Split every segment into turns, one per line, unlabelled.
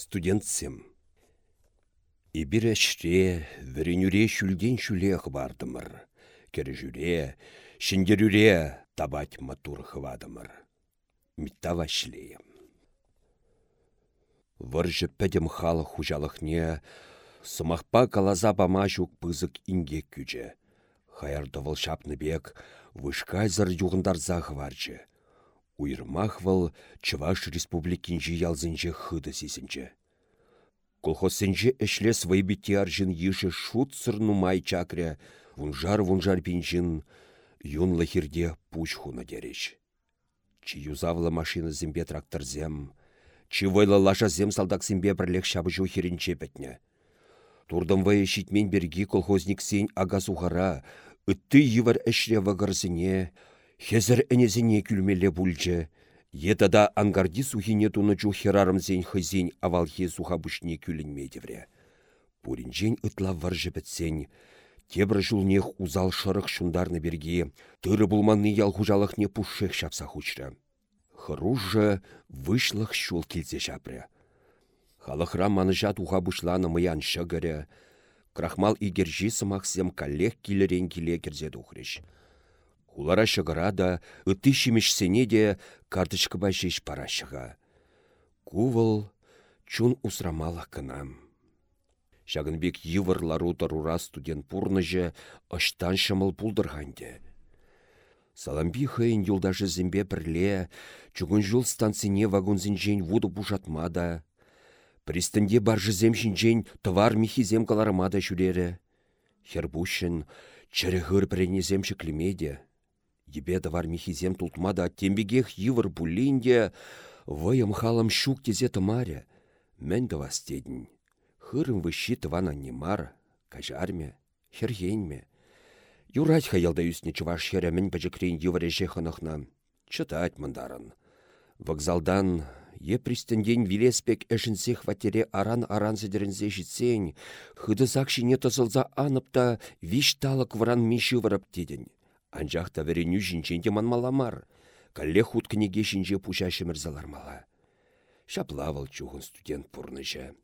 студентсем. Ибір әшре, вірінюре шүлген шүлех бардымыр. Кері жүре, шіндерюре табать матур хвадымыр. Митта вашлеем. Выржы пәдім халық хужалықне, сымақпа калаза бама жүк пызык инге күджі. Хаярдывыл шапны бек, вышкайзыр юғындарза хварчы. Уйрмах вăл Чываш республикинчи ялзынче хыды сисінче. Колхозсенче эшле свайбитте аржын еші шут нумай чакря, вунжар-вунжар пинчын, юн лахирде пуч хуна дереш. Чи юзавла машина зембе тракторзем, чи вайла лаша зем салдак зембе бірлек шабы жу херінче бәтне. Турдым вай шитмен берги колхозник сен ага сухара, үтті евар әшре вағырзіне, хезір әнезіне күлмеле бульче, Етада ангарди сухине туны чу херарымзен хызен авалхе сухабушне медевре. Пуринжен ытла варжы бітсен, Тебір жылнех узал шырық шундарны берге, тыры булманны ял хужалықне пушшех шапса хучры. Хыружы вышлых шул келзе шапры. Халықра маныжат уға бұшланы мыян шығыры, крахмал игержі сымақсем коллег келерен келе керзе дұхрыш. Хулара шығыра да, үтті шемешсене де карточка башеш парашыға. Кувыл чун усрамалық кынам. Шагынбек йывырлару тарура студент пурныжы ыштан шымыл пулдырғанде. Саламби хыйын юлдашы зімбе бірле, чүгін жул станцине вагонзінжен вуды бушатмада. Пристінде баржы земшінжен товар михизем каларымада жүрері. Хербушын, чәрі ғыр пренеземші клемеде. Ебе давар михизем тултмада тембегех йывыр булинде, вайым халам шук тезе тымаре. Мен давастедін. Хырым выши тывана немар, кажарме, хергенме. Юрать хаялда үсне чуваш херемен бәжікрейн йывыреже хынықна. Чытать мындарын. Вокзалдан Е пристенден вилеспек әшінсе хватере аран-аран зедерінзе житсен, хыды закшине тызылза аныпта виш талық вран миші вырып дедін. Анжақта вереню жинченде манмаламар. Калле худ книге шинже пуча мала. Шаплавал чухын студент пурныжы.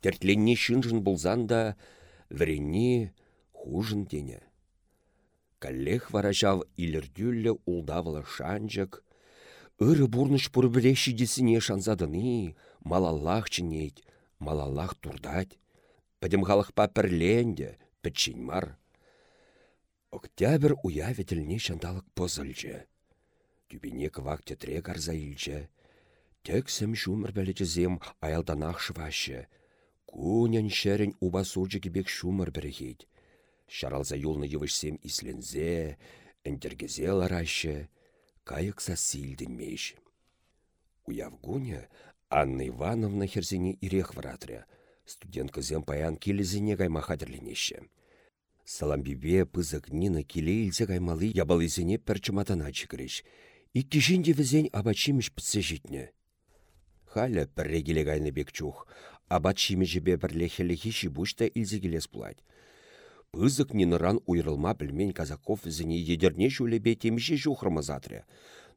Тертленне шынжын бұлзан да веренни хужын дене. Каллех варажав илердюлле улдавылы шанжык, Үрі бұрныш пұрбіле шидесіне шанзадыны, малаллах чінейд, малаллах турдать. Пәдім халықпа пірленде, пітшін мар. Октябрь уявительне шандалық позылжы. Түбіне квак тетре карза илчі. Тексім шумыр бәлечізем аялданақ шывашы. Кунен шәрін уба суржы кебек шумыр бірігейд. Шаралза юлны евішсем ислензе, әндергезе ларашы, кайықса силденмейш. Уявгуня Анна Ивановна херзіне ирех варатря. Студентка зем паян келезіне гайма хадерленеші. Саламбибе пызык Нина килейлзе каймалы ябалызене пәрчіматана чікіреш. Икки жинде візен абачимеш пітсе житне. Халя пірре келе гайны бек чух. Абачиме жібе бірле хелехиші бушта илзе келес бұлад. Пызык Ниныран уйрылма білмен казаков візіне едерне жулебе темеше жухрымызатры.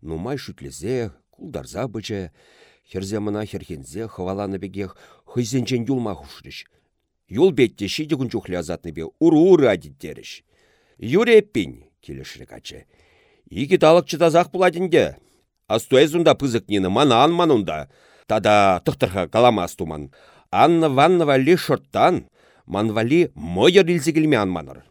Нумай шутлезе, кулдарза бычы, херзе мына херхензе хываланы бегех хызенчен юлма хушрыш. Юл бетте шиде күн чухле азатны бе уру-уры адиттеріш. Юреппин, келешірі качы. Игі талық чытазақ бұладінде. Астуэзунда пызык нені мана манунда. Тада тұқтырға каламас туман. Анна Ваннова ли шорттан, манвали мойыр илзігілме анманыр.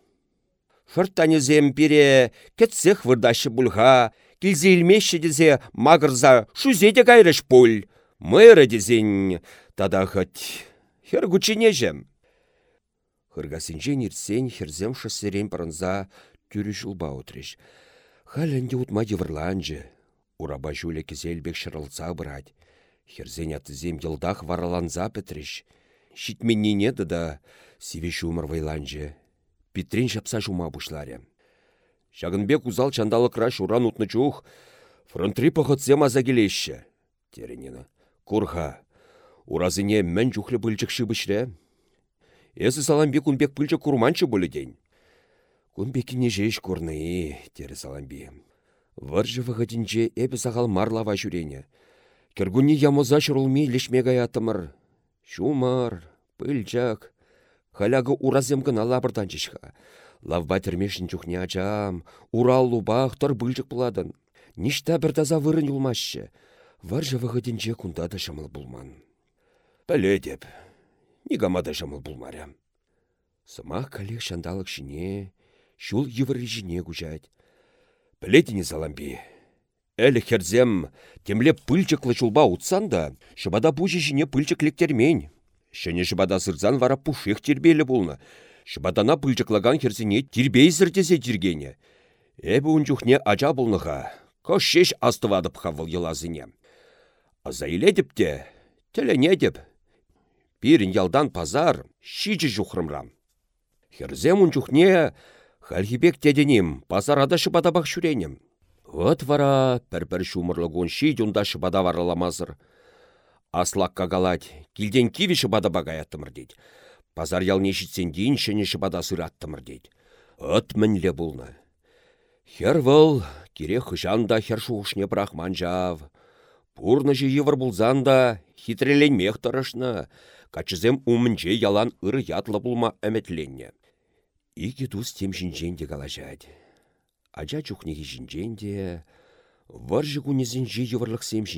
Шырттаны земпире кетсех вырдашы бұлға, килзе илмеші дезе мағырза шузе де кайрыш пуль. Мэры дезен, тада хоть хер жем. Хыргасынчен ирсен херзем шассерен парынза түрі жылба отрыш. Халянде утма деврланжы. Ураба жүлі кізелбек шырылца бұрад. Херзен атызем елдах вараланза петріш. Шитменнене да сивеш умыр вайланжы. Петрен шапса жума бұшларе. Шагынбек чандалы краш уран утны чух. Фронтри пахотсем аза келешші. Теренена. Курха. Уразыне мен жухлі бұлчықшы бішре. Эсі саламбе күнбек пүлчі курманчы день. Күнбекіне жеш көрні, тері саламбе. Варжы вғадінче әбі сағал марлава жүрене. Кіргүні ямоза шырылмей лешмег аятымыр. Шумар, пыльчак, халягы уразем гына лабырдан жишха. Лавба термешін чухне ачам, урал лубах тор бульчык буладын. Ништа бір таза вырын юлмашы. Варжа вағыденже кунда да шамыл булман. Пәле деп, нигамада шамыл булмарям. Сымақ калек шандалық шине, шул еврі жіне күжать. Пілетіне заламби. Әлі херзем, темле пыльчыклы чулба утсан да, шыбада пужы жіне пыльчык лектермень. Шыне шыбада сырзан вара пушех тербелі болны. Шыбадана пыльчыклаган херзіне тербей сіртесе тергене. Эбі унчухне ача болныға, кошеш астывадып хавыл елазыне. Азайледіп те. Пирін ялдан пазар, шичі жухрымрам. Херзем унчухне хальхибек теденім, пазарада шыбадабақ шүренем. Вот вара пір-пір шумырлығын ши юнда шыбада вараламазыр. Аслак кагалать, килден киви шыбада багаяттымыр дейд. Пазар ял нешітсен дейін шыне шыбада сыраттымыр дейд. От мінле бұлны. Хер выл, кире хышанда хер шуғышне брахман жав. Пурны жи евір бұлзанда тұрышны, качызем умынче ялан ыры ятлы бұлма әметленне. Икі дұс тем жинженде калажад. Ача чухнеге жинженде, варжы кунезін жи евірлік сем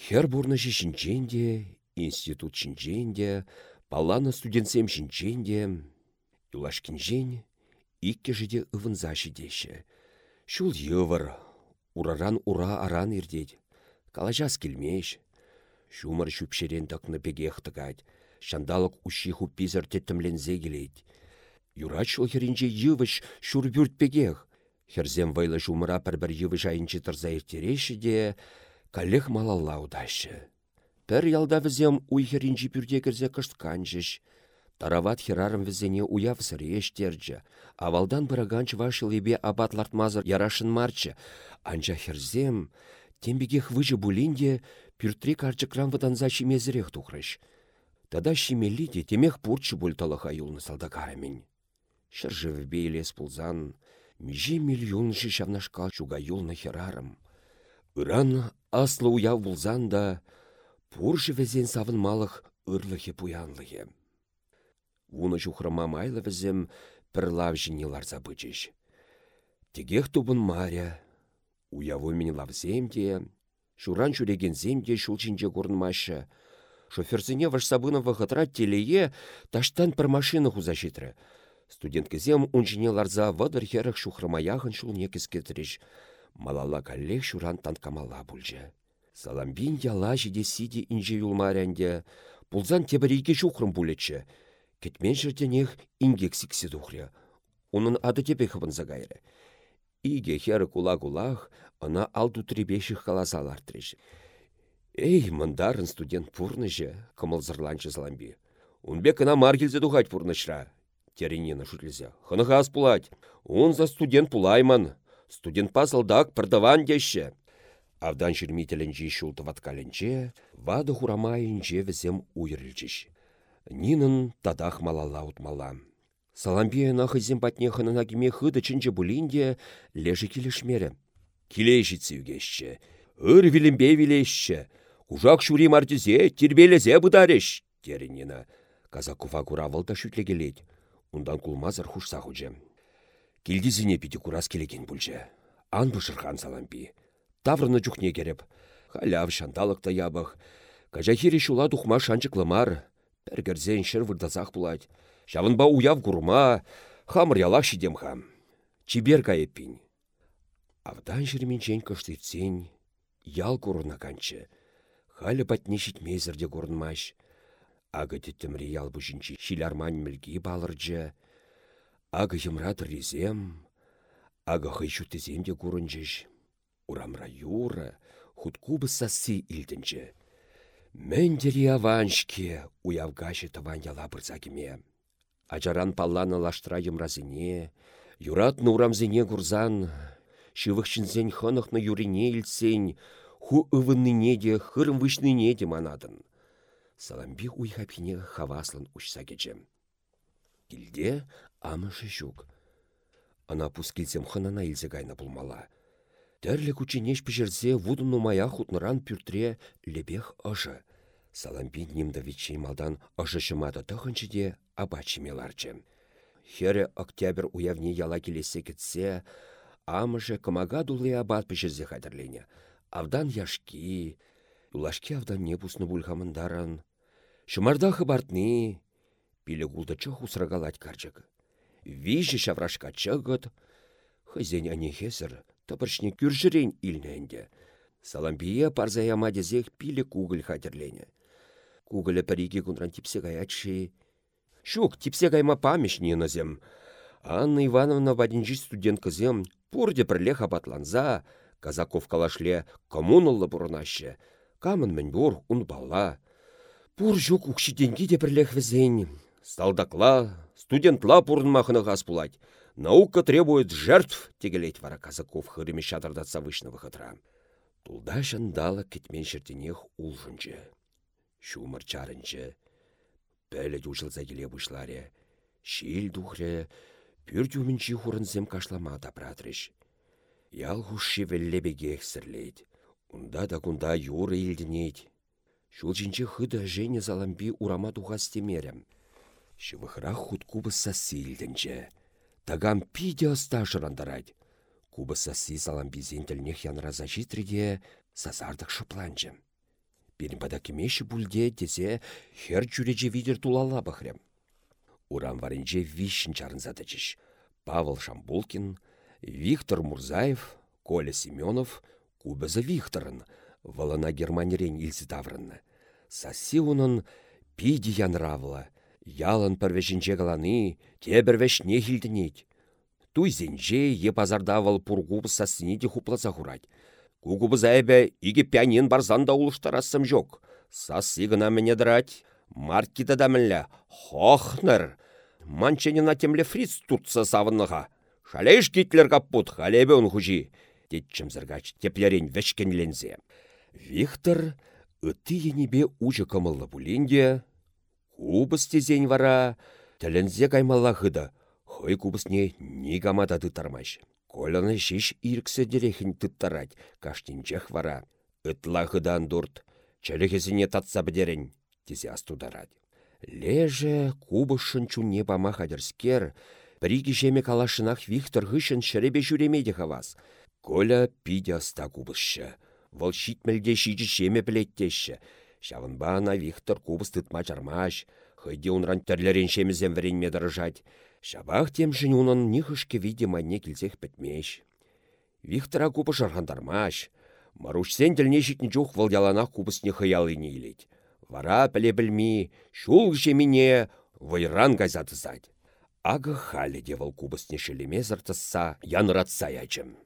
хер бурны жи жинженде, институт жинженде, палана студентсем жинженде, юлашкинжен, икке жиде ывынза жидеші. Шул евір, ураран ура аран ирдеть, калажас келмеш. Шумар шүпшерен тақны пегех тыгать, шандалық уши хуппизар теттімлензе келейд. Юрач ол херінже йывыш шурбюрт пегех. Херзем вайлы шумыра пір-бір йывыш айынчы тұрза ертереші де, калех малалла удашы. Пір ялда візем уй херінжі пюрде кірзе кыштканжыш. Тарават херарым візене уяв сырештерджі. Авалдан бұраганч вашыл ебе абатлартмазыр ярашын марчы. Анча херзем, тембегех выжы булинде пюртри карчыкран ваданза шимезірек тухрыш. Тада шимелиде темех пурчы бульталыха юлны салдакарамень. Шыржы вбейлес пулзан, меже миллион шавнашка чуга юлны херарым. Иран аслы уяв булзан да, пуржы везен савынмалық ырлыхе пуянлыхе. Уны жухрыма майлы візім пір лав жинелар забычыш. Тегех тубын маря, уяву мені лавземде, шуран шуреген земде шул чинже горнмашы. Шоферзіне ваш сабына вахытра телее таштан пір машина хуза житрі. Студент кезем унжине ларза вадыр херах шул некіз кетіріш. Малала каллех шуран танкамала бульже. Саламбин яла жиде сиде инже юлмарянде, пулзан тебірейге шухрым булечі. Кетмен жерденех ингексиксе духря. Унын ады тебе хыбын загайры. Иге хері кула-кулах, ына алду требешіх қаласалар треш. Эй, мындарын студент пурныжы, кымылзырланчы заламби. Унбек ына маргелзе духать пурнышра. Теренена шутлезе. Хыныға ас пулать. Он за студент пулайман. Студент пасылдак пырдаван деші. Авдан шермителенче шулты ваткаленче, вады хурамайынче візем уйрылчыш. Нинын тадах малала утмала. Саламбия нахызем патне хынына кеме хыды чынче булинде лежі келешмері. Келешіці үгешші. Үр вилімбе вилешші. Ужак шури мартизе, тербелезе бұдареш. Теренена. Казакува куравыл да шүтлегелет. Ундан кулмазыр хушса хуже. Келдізіне пиді курас келеген бүлже. Ан бұшырхан саламби. Таврыны жүхне кереп. Халяв шанталықта ябық. Кажахири шула духма шанчықлымар. Пәргерзен шыр вырдазақ бұлать. Шавынба уяв ялақ шидем хам. Чибер кайеппин. Авдан жерменчен кыштырцен, ял курына канчы. Халі патне шитмезірде курынмаш. Ага теттімре ял бұжынчы шиларман мілгі балырджы. Ага емратыр резем. Ага хайшу теземде курынчыш. Урамра юра, хутку сасы илдінчі. Мендері аваншке уявгашы таван яла бұрзакеме. Ачаран палланы лаштыра емразыне, юрат нурамзене курзан, шывықшынзен хынықны юрине илсен, ху ывынныне де, хырым вышныне де манадын. Саламби уйхапине хаваслын учса кечем. Килде амышы жүк. Ана пускилсем хынана илзе гайна булмала. Тәрлі күченеш пішерзе вудын нумая хутныран пюртре лебех ыжы. Салампи нимда вичи малдан ышышымады тұхынчы де абачыме ларчы. Хері октябрь уявне яла келесе кетсе, амышы кымага дулы абат пішірзе қадырлене. Авдан яшки, улашки авдан не бұсны бұлғамындаран. Шымарда хыбартны, пилі гулды чық усрагалать карчык. Вижі шаврашка чығыт, хызен анехесір, тапыршне күржірен илненде. Салампия парзая мадезех пилі кугыл хадерлене. Кугылі піриге күнран типсе гаячы. Шук, типсе гайма памешне назем. Анна Ивановна вадинжи студент кызем, пурде бірле хабатланза, казаков калашле коммуналлы бұрынашы. Камын мен бур, ун бала. Пур жук укшиденге де бірлех візен. Сталдакла, студентла пурнмахына газ пулать. Наука требует жертв, тегелеть вара казаков хырыме шатырдатса вышнывы хытра. Тулда жандала кетмен шертенех улжынчы. Шумыр чарынчы. Пәлі дұжылза келе бұшларе. Шил дұхре, пүр дюмінчі хурынзем кашлама тапратрыш. Ял хушши веллебеге сірлейд. Унда да кунда юры илдінейд. Шул жінчі хыда жене заламби урама тухас темерем. Шывыхра худ кубыса силдінчі. Тагам пиде оста жырандарад. Кубыса си заламби зентілнех янраза житриде сазардық шыпланчы. Берін кемеші бүлде дезе хер жүреже видер тулала бахрем. Урам варынже вишін чарынзады жиш. Павел Шамбулкин, Виктор Мурзаев, Коля Семенов, Кубызы Викторын, валана Германирен илзі таврынны. Саси унын пиди янравла, ялын пірвешінче каланы, тебірвеш не хилдінет. Туй зенже е пазардавал пургубы сасыне де хупласа. Кугубы зайбе иге пянен барзанда улыштарассым жок. Сасы гына мене драть. Маркида да. Хохныр. Манченина темле фриц туртса савыныға. Шалеш китлер каппут, халебе он хужи. Детчім зіргач теплерен вешкенлензе. Виктор Үтті енебе ұжы кымылы бұлінде, кубыс тезен вара, тілінзе каймалла хыды, хой кубысне не гамада тытармаш. Коланы шиш ирксе дерехін тыттарать, каштинчех вара. Ытла хыдан дурт, чәліхезіне татса бідерін, тезе астударад. Леже кубышын чуне бама хадерскер, Біригі жеме калашынақ Виктор ғышын шіребе жүремейді хавас. Коля пиде аста кубышшы. Вăл çитмелде çичӗ çеме пілеттеші. Шавынбана Виктор кубыс тытма чармаш, хыйде унран тәрлерен шемізен віренме дырыжать. Шабах темшін унын нихышке виде манне килсех пітмеш. Виктора кубы жарғандармаш. Марушсен тілне житні жоқ валдяланақ кубысне хыялыне илет. Вара піле білмей, шул жеміне вайран газатызать. Ага халі де вал кубысне шелеме зыртысса, янратса ячым.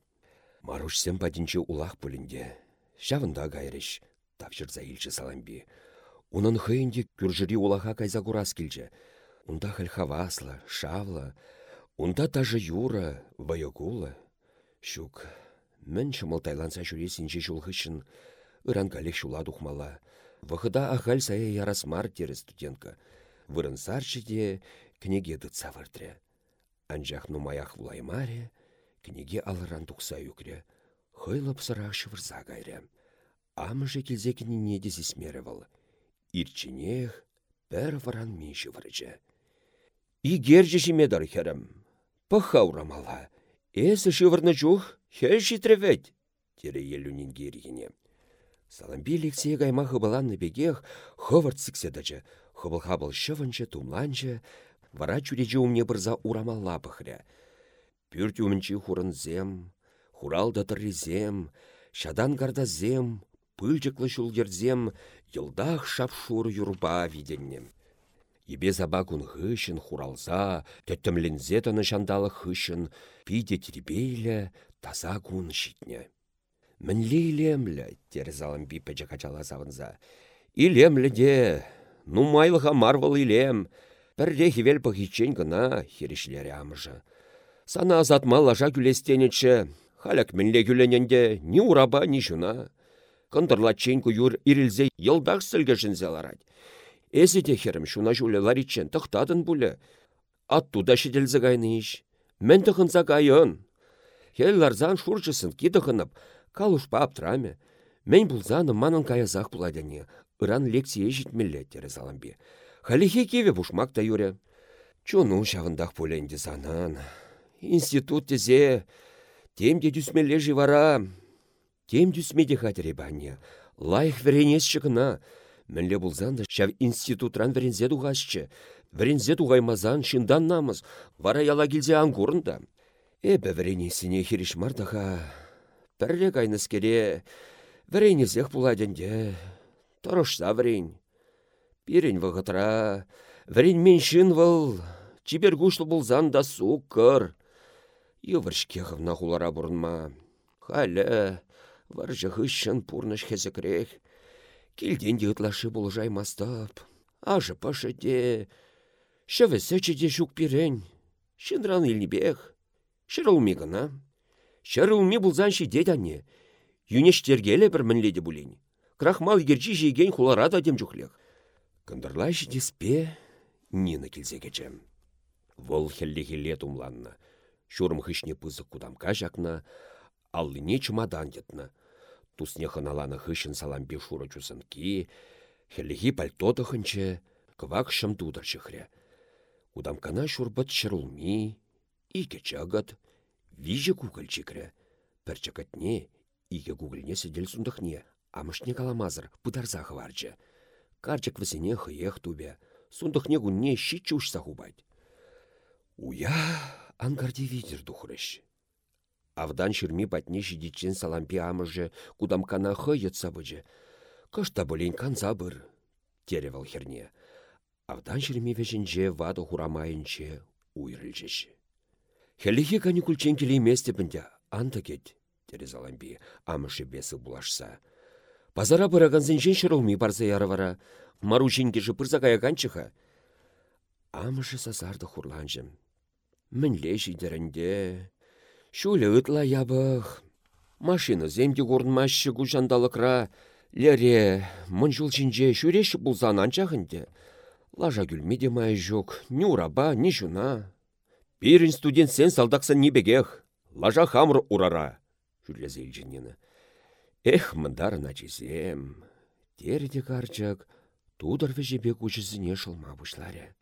Марушсен падинче улах пулінде. Шавында гайрыш, тапшырза илчі саламби. Унын хыйынде күржіри улаха кайза курас келчі. Унда хал хавасла, шавла, унда тажы юра, вайокула. Шук, мін шымылтайланса жүресінче жулхышын, ыран калек шула духмала. Вахыда ахаль сая ярасмар тері студентка. Вырын сарчы де книге дытса выртре. Анжақ нумаях вулаймаре, книге алыран тухса юкре хыйлып сырах шывырса кайры. Амыжы келзекіні неде зесмері выл. Ирчінех пәр варан мен шывырычы. Игержі жемедар херім. Пыха урамала. Эсі шывырны жух, хер житревет. Тере елунин гергене. Саламби лексей гайма хыбаланны бегех хывырт сікседачы. Хыбыл-хабыл шывынчы, тумланчы, вара чүрежі умне бұрза урамалла пықря. Пүрт умінчі хурынзем, Хуралда тыррезем, шадан гардазем, пыльчыклы шулдерзем, йылдах шапшур юрба виденнем. Ебе заба күн хышын хуралза, төттімлінзе тыны шандалы хышын, пиде теребейлі, таза күн шитне. Мінлі илемлі, тер залым би пәчі қачала завынза. Илемлі де, ну майлыға марвал илем, пірде хевел пахичен гына, херешлері амыжы. Сана азатма лажа күлестенечі, Халяк мінле күлененде ни ураба, ни жуна. Кындырлатчен юр ирілзе йылдақ сілгешінзе ларад. Эзі де херім шуна жуле ларичен тұқтадын бұлі. Аттуда шеделзі гайны иш. Мен тұхынса гайын. Хел ларзан шурчысын кидығынып, калушпа аптыраме. Мен бұлзаны манын каязақ бұладыне. ыран лекция житмелле тере саламби. Халихе кеве бушмак та юре. Чону шавындах поленде санан. Институт тезе темде дүсмелле живара. Тем дүсмеде хатыре баня. Лайх веренес. Мінле бұлзанды шав институтран верензе дуғашчы. Верензе дуғаймазан шиндан намыз. Вара яла келзе аңгурында. Эбі веренесіне хириш мардаға. Пірре кайныс кере. Веренезех буладенде. Тұрышса верен. Пирен вғытра. Верен меншін выл. Чибер гушлы бұлзан да суккыр. Йывыршке ғывна хулара бұрынма. Халі. Варжы хыщын пурныш хезекрех. Келден де ытлашы бұл жаймастап. Ажы пашы де. Шывы сөчі де жүк пирен. Шынран илнебех. Шырылми гына. Шырылми бұлзан шидет анне. Юнештергелі бір мінледі бұлен. Крахмал егерчі жеген хуларада дем жүклех. Кындырла деспе, Нина келзе кечем. Вол хелле-хелле тумланна. Шурым хышне пызык кудамка жақна, аллыне чумадан етна. Тусне хыналаны хышын саламбе шура чусынки, хеллихи пальтоты хынче, квак шым тудыр чыхре. Кудамкана шурбат шырулми, ике чагат, виже кукол чикре. Пірчакатне, ике кукольне сидел сундахне, амышне каламазыр, пыдарза хварчы. Карчык высене хыех тубе, сундахне гунне щи чуш сахубать. Уя, ангарде видер духрыш. Авдан шырми патне шидичен салампи амыжы кудамкана хыйыт сабыжы. Кышта болен канза бір, теревал херне. Авдан шырми вешінже вады хурамайынче уйрылжыш. Хелихе каникулчен келейместе бінде, анта кет, тере залампи, амышы бесі булашса. Пазара бұраганзын шырылми барса ярывара, маручинге жы пырза каяканчыха. Амышы сазарды хурланжым. Мінле жидерінде, Шулі ытла ябық. Машина земде курнмашы кушандалықра. Лере, мұн жыл жинже шүреші бұлзан анчағынде. Лажа күлмеде май жоқ, ни ураба, ни жуна. Бірін студент сен салдақсан не бегех. Лажа хамыр урара. Жүрлезе илжінені. Эх, мындарына чезем. Терде карчак, тудыр вежебе күшізіне шылма бұшларе.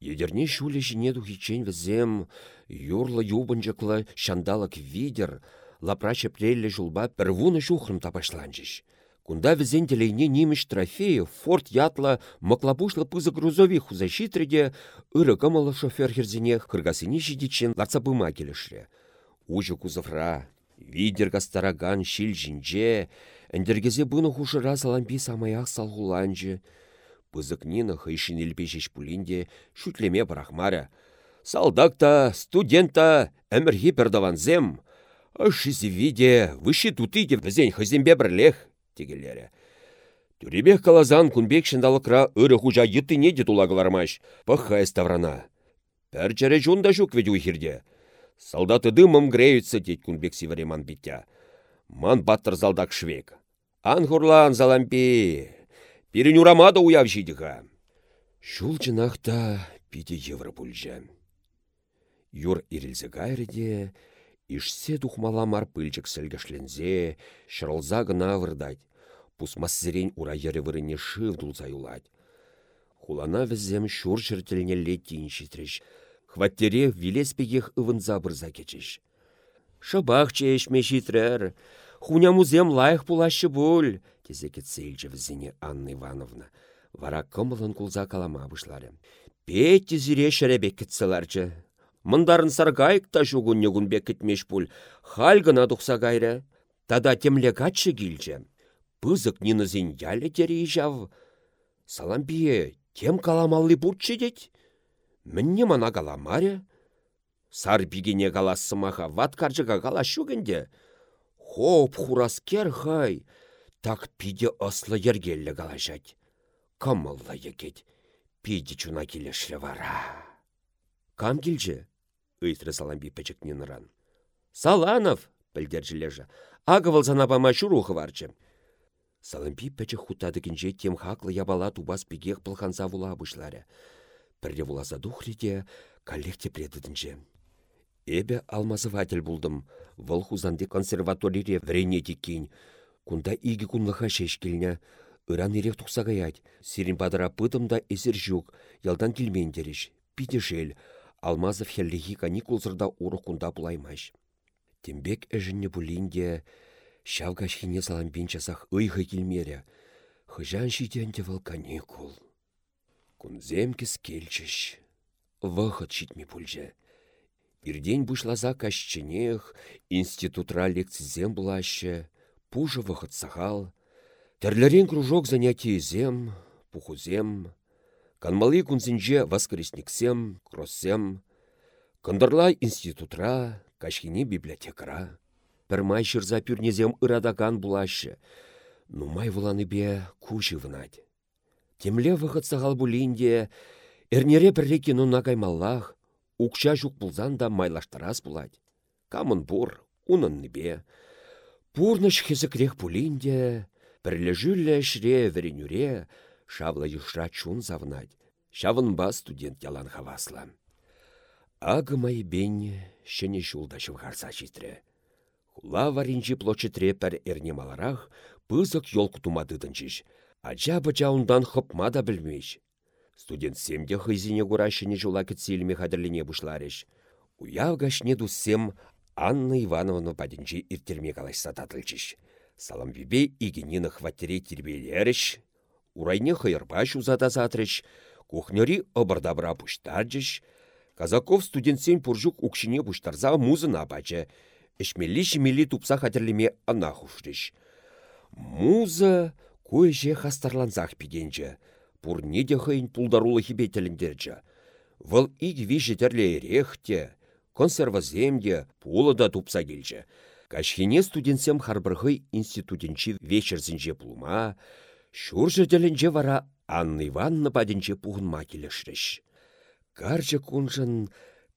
Едерне шуле жіне духичен візем, юрлы юбынжықлы шандалык видер, лапрачы плелі жулба пірвуны жухрым тапашланчыш. Кунда візен телейне неміш трофею форт ятла маклабушлы пызы грузови хузащитреде ыры кымылы шофер херзине хыргасыне жидичен ларцапыма келешре. Ужы кузовра, видер гастараган шил жинже, әндергезе бұны хушыра залампи самаяқ салғуланжы, Пызык Нина хыйшин илпешеш пулинде шутлеме барахмаря. Салдакта, студента, әмірхи пердаванзем. Ашизи виде, выши тутыде візен хызембе бірлех, тегелері. Түребех калазан кунбек шындалықра ыры хужа йыттыне де тулагылармаш, пахай ставрана. Пәр чәрі жунда жүк ведь ухирде. Солдаты дымым греются, деть кунбек сивереман биття. Ман баттыр залдак швек. Ангурлан залампи, Пирін урамада уяв жидіға. Шул жынақта пиде. Юр ирілзі гайрыде, ішсе духмаламар пыльчик сәлгішлензе, шырылза гына вырдать. Пусмас зірен ура ері вырыне шыв дулза юлать. Хулана візем шур жыртіліне леттейін шитреш. Хваттере вилеспегех ывынза бұрза кечеш. Шабақ чешме шитрер, Хунямузем лайық пулашы бұл, тезеке цельче візіне Анна Ивановна. Вара кымылын кулза калама бұшлары. Петті зіре шәребек кетселерчі. Мындарын саргайық та жүгін негін кетмеш бұл. Хальгына дұқса гайры. Тада темле катшы келчі. Пызык нинызин ялі тері жав. Салам бие, тем каламалли бұртшы дет. Мінне мана каламаре. Сар бігіне калассымаха ват каржыға кала шүгінде. Хоп, хураскер хай. Так пиде ослы ергеллі қалажать. Камылла екет. Пиде чуна келеші вара. Кам келже? Үйтрі саламби пәчікнен ныран. Саланов, пілдержилежі. Ағывыл занапама шурухы варчы. Саламби пәчік хутадыкінже тем хаклы ябала тубас пигех пылханса вула бұшлары. Пірде вуласа духриде коллекте предыдінже. Эбе алмазыватель булдым. Вăл хузанде консерваторире врене тиккин. Кунда иги кунлыха шеш келне. Иран ирек тұқса гаять. Сирин падыра пытым да эсер жүк, ялдан келмендеріш. Питешел, Алмазов хеллихи каникулсырда урық кунда бұлаймаш. Тембек әжінне бұлінде, шавгаш хине саламбен часах ыйхы келмере. Хыжан шиденде выл каникул. Кунзем кес келчіш. Вахыт шитме пульже. Ирдень бушлаза кашченех, институтра лекцизем булаще, пужы вахыт сахал. Терлерен кружок занятиезем, пухузем, Канмалы кунзинже воскресниксем, кроссем, Кандырлай институтра, кашхини библиотекара. Пірмай шырза пюрнезем ырадаган булашы. Нумай вуланы бе куши вынать. Темле вғыт сағал бұлінде, әрнере бірре кинуна каймаллах, укша жүк бұлзан да майлаштарас бұлать. Камын бұр, унын бе. Пурныш хезікрех бұлінде, бірлі шре веренюре, шавла юшра чун завнать. Шавынба студент ялан хавасла. Ағы май бен, шыне шулда шывғарса житре. Хула варинчи плочетре пәр эрне маларах, пызык йолку тумадыдын жиш. Ача бача ундан хопма да білмеш. Студент семде хызине гурашыне жула кетселіме хадырлене бұшларыш. Уяв гашне дуссем Анна Ивановна падінчі иртерме калашса татылчыш. Салам вибе игенені хваттере тербелеріш. Урайне хайырба шузада затрыш. Кухнери обырдабра пуштаржыш. Казаков студентсен пуржук укшине пуштарза музына бачы. Эшмелли-шмелли тупса хатерлеме ана хушрыш. Муза көже хастарланзақ пигенче. Пурне де хыйн пулдарулы хибе тіліндерчі. Вăл ик виже терле консерваземде, пулы да тупса келчі. Кашхине студентсем харбырхый институтенчи вечерзінже пулма, шуржы тілінже вара Анна Ивановна паденче пуғынма келешреш. Карчы кунжын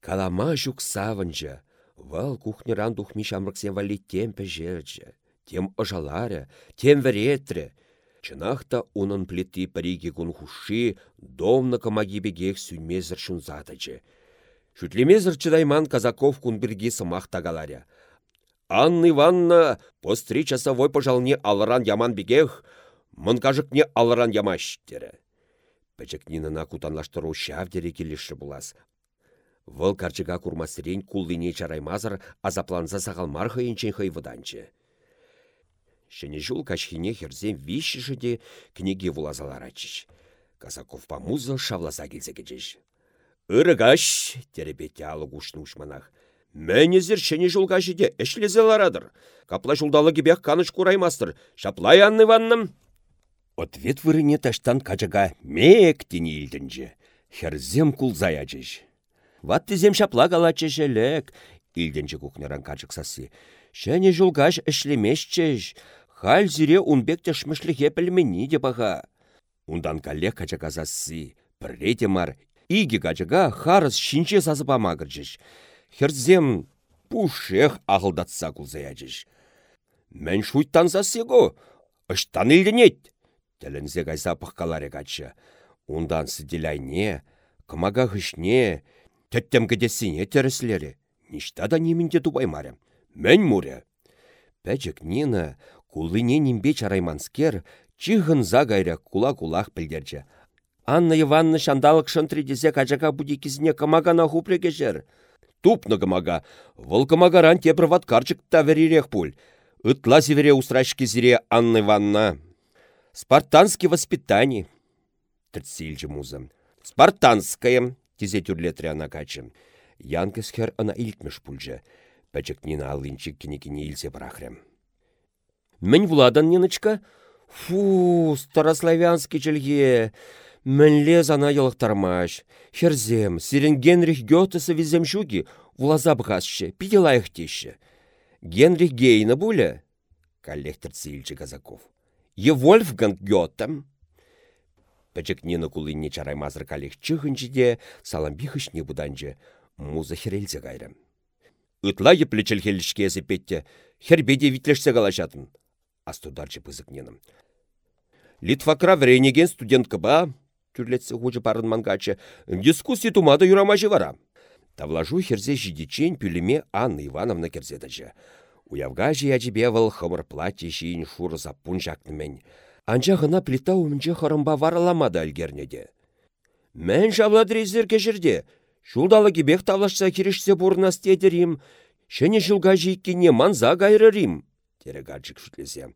калама жүк савынжы, вал кухнеран тухми шамрыксен вали темпе жерчі. Тем ожаларе, тем веретре, Чынахта унын плиты париги кун хуши, домна камаги сүнмезір. Шүтлемезір чыдайман казаков кун бірге сымақ тагаларя. Анна Ивановна пост три часовой пожалне алыран яман бегех, мын кажықне алыран ямаш тері. Пәчекнинына кутанлаштыру шав дере келеші булас. Вăл карчыга курмасырен куллине чараймазыр азапланса сағалмар хыйынчен хый выданчы. Шыне жул кашхине херзем вишші де книги вулазалар. Казаков памуза шавласа келсе кечеш. Үрігаш, теребетте алы кушны ушманах. Мәнезір шыне жул кашыде әшлезеларадыр. Капла жулдалы кебек каныш кураймастыр. Шаплай Анны ванным. Ответ вырыне таштан качага мек тені илдінже. Херзем кулзай ачыш. Ват тізем шапла галачыш әлек. Илденче кухнеран качықсасы. Шәне жулгаш әшлемешчеш. Халь зире унбек тешмішліге пілмені де баға. Ундан каллех кача казасы, піррете мар, иге качага харыс шинче сазы памагыр жеш. Херзем пушех ағылдатса кулзая жеш. Мен шуйттан засего, ыштан илденет. Тілінзе кайса пыққаларе качы. Ундан сыделайне, кымага хышне, тәттем кедесіне теріслері. Ништа да немінде дубаймарым. Мен муре. Пәчік Нина Кулыне нимбе чарайманскер, чихын загайря кула-кулах пілдерчі. Анна Ивановна шандалық шынтридесе качака будикізіне камагана хупреге жер. Тупны камага, выл камагаран тепір ваткарчык та верирек пуль. Ытла севере устрашки зире Анна Ивановна. Спартанский воспитание. Тіртсейлжі муза. Спартанское, тизе тюрлетре ана качым. Янкесхер ана илтмеш пульжы. Пәчікнен алынчик кенекіне илсе барахрем. Мін вуладан неночка? Фу, старославянский челге. Мінле зана елықтармаш. Херзем, сирен Генрих Гетесі везем шуги, вулаза бғасшы, пиделайық теші. Генрих Гейна бұлі? Коллектор Цильчи Казаков. Е Вольфганг Гетем? Пәчік нені кулынне чараймазыр калех чығынчыде, саламбихыш не буданчы, муза херелзе кайрым. Ытла еплечел хелішкесі петте, хербеде витлешсе калашатын астударчы пызыкненым. Литвакра вренеген ба, түрлетсе хучы парын мангачы, дискуссия тумада юрамажы вара. Тавлажу херзе жидичен пюлеме Анна Ивановна керзедачы. Уявга жиячебе вăл хымыр платье шиин шур запун жакнымен. Анча ғына плита умінче хырымба вараламады әлгернеде. Мән жавладырезер кешірде, Шулдалы кебек тавлашса кирешсе бурнас тедерим, шене жылға манза гайрырим, тере гаджик шутлесе.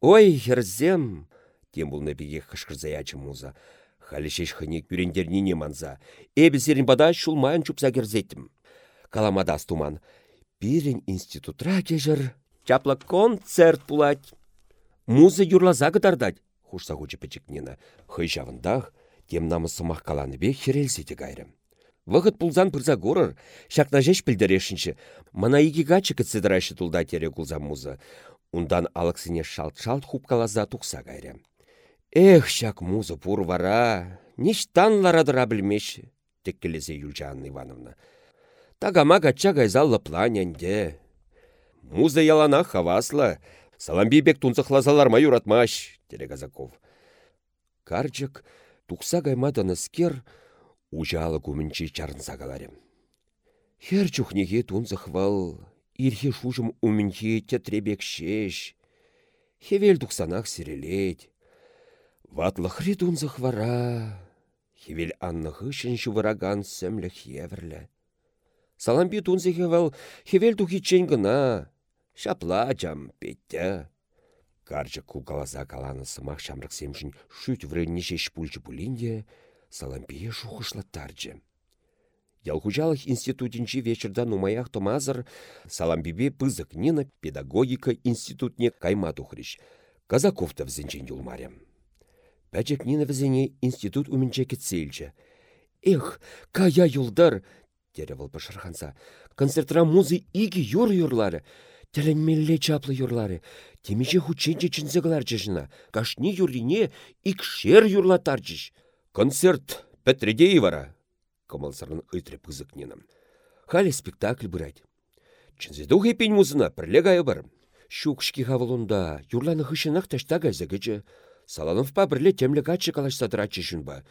Ой, херзем, тем бұл нәбеге қышқырзаячы муза. Халешеш хынек бүрендерніне манза. Эбі бада шулмайын чупса керзеттім. Каламадас туман. Пирен институтра кежір. Чапла концерт пулать. Муза юрлаза гыдардать. Хушса хучы печекнена. Хый жавындах, тем намысымақ каланы бе херелсеті гайрым. Вғыт пулзан пырза горыр, шакна жеш пілдірешінші. Мана игі гачы кітсідірайшы тулда тере кулза муза. Ундан алықсыне шалт-шалт хупкалаза тұқса гайрым. Эх, шак муза пур вара, ништан ларадыра білмеш, Юльча Анна Ивановна. Тагама гача гайзаллы планянде. Муза ялана хавасла, саламбибек тунцықлазаларма юратмаш, тере Казаков. Карчык, тұқса гаймадан скер, Ужалы кумінчі чарынса каларем. Хер чухнеге тунзықвал, ирхе шужым умінхе тетребек шеш. Хевел тұқсанақ сирелет. Ватлықри тунзық вара. Хевел аннығы шын шывыраган сөмлі хеверлі. Саламби тунзығы вал хевел тухичен гына. Шапла жам петті. Карчы кукаласа каланы сымақ шамрық семшін шүт врынне шеш пульчы пулинде, салампие шухышлаттарчы. Ялхужалых институтинчи вечерда нумаях томазыр саламбибе пызык нина педагогика институтне кайма тухрищ. Казаковта взенчен юлмарем. Пәчек нина візене институт умінче кетсейлчі. Эх, кая юлдар, теревал пашарханса. Концертра музы иги юр юрлары. Тәлінмелле чаплы юрлары. Темеше хученче чынзығылар жешіна. Кашни юрине икшер юрлатарчыш. Концерт пәтредей вара. Кымылсырын ыйтры пызык ненім. Халі спектакль бұрайд. Чынзеду хепен музына бірле бар. Шукшки хавылунда, юрланы хышынақ ташта гайзагычы. Салановпа бірле темлі качы калашса дырачы ба.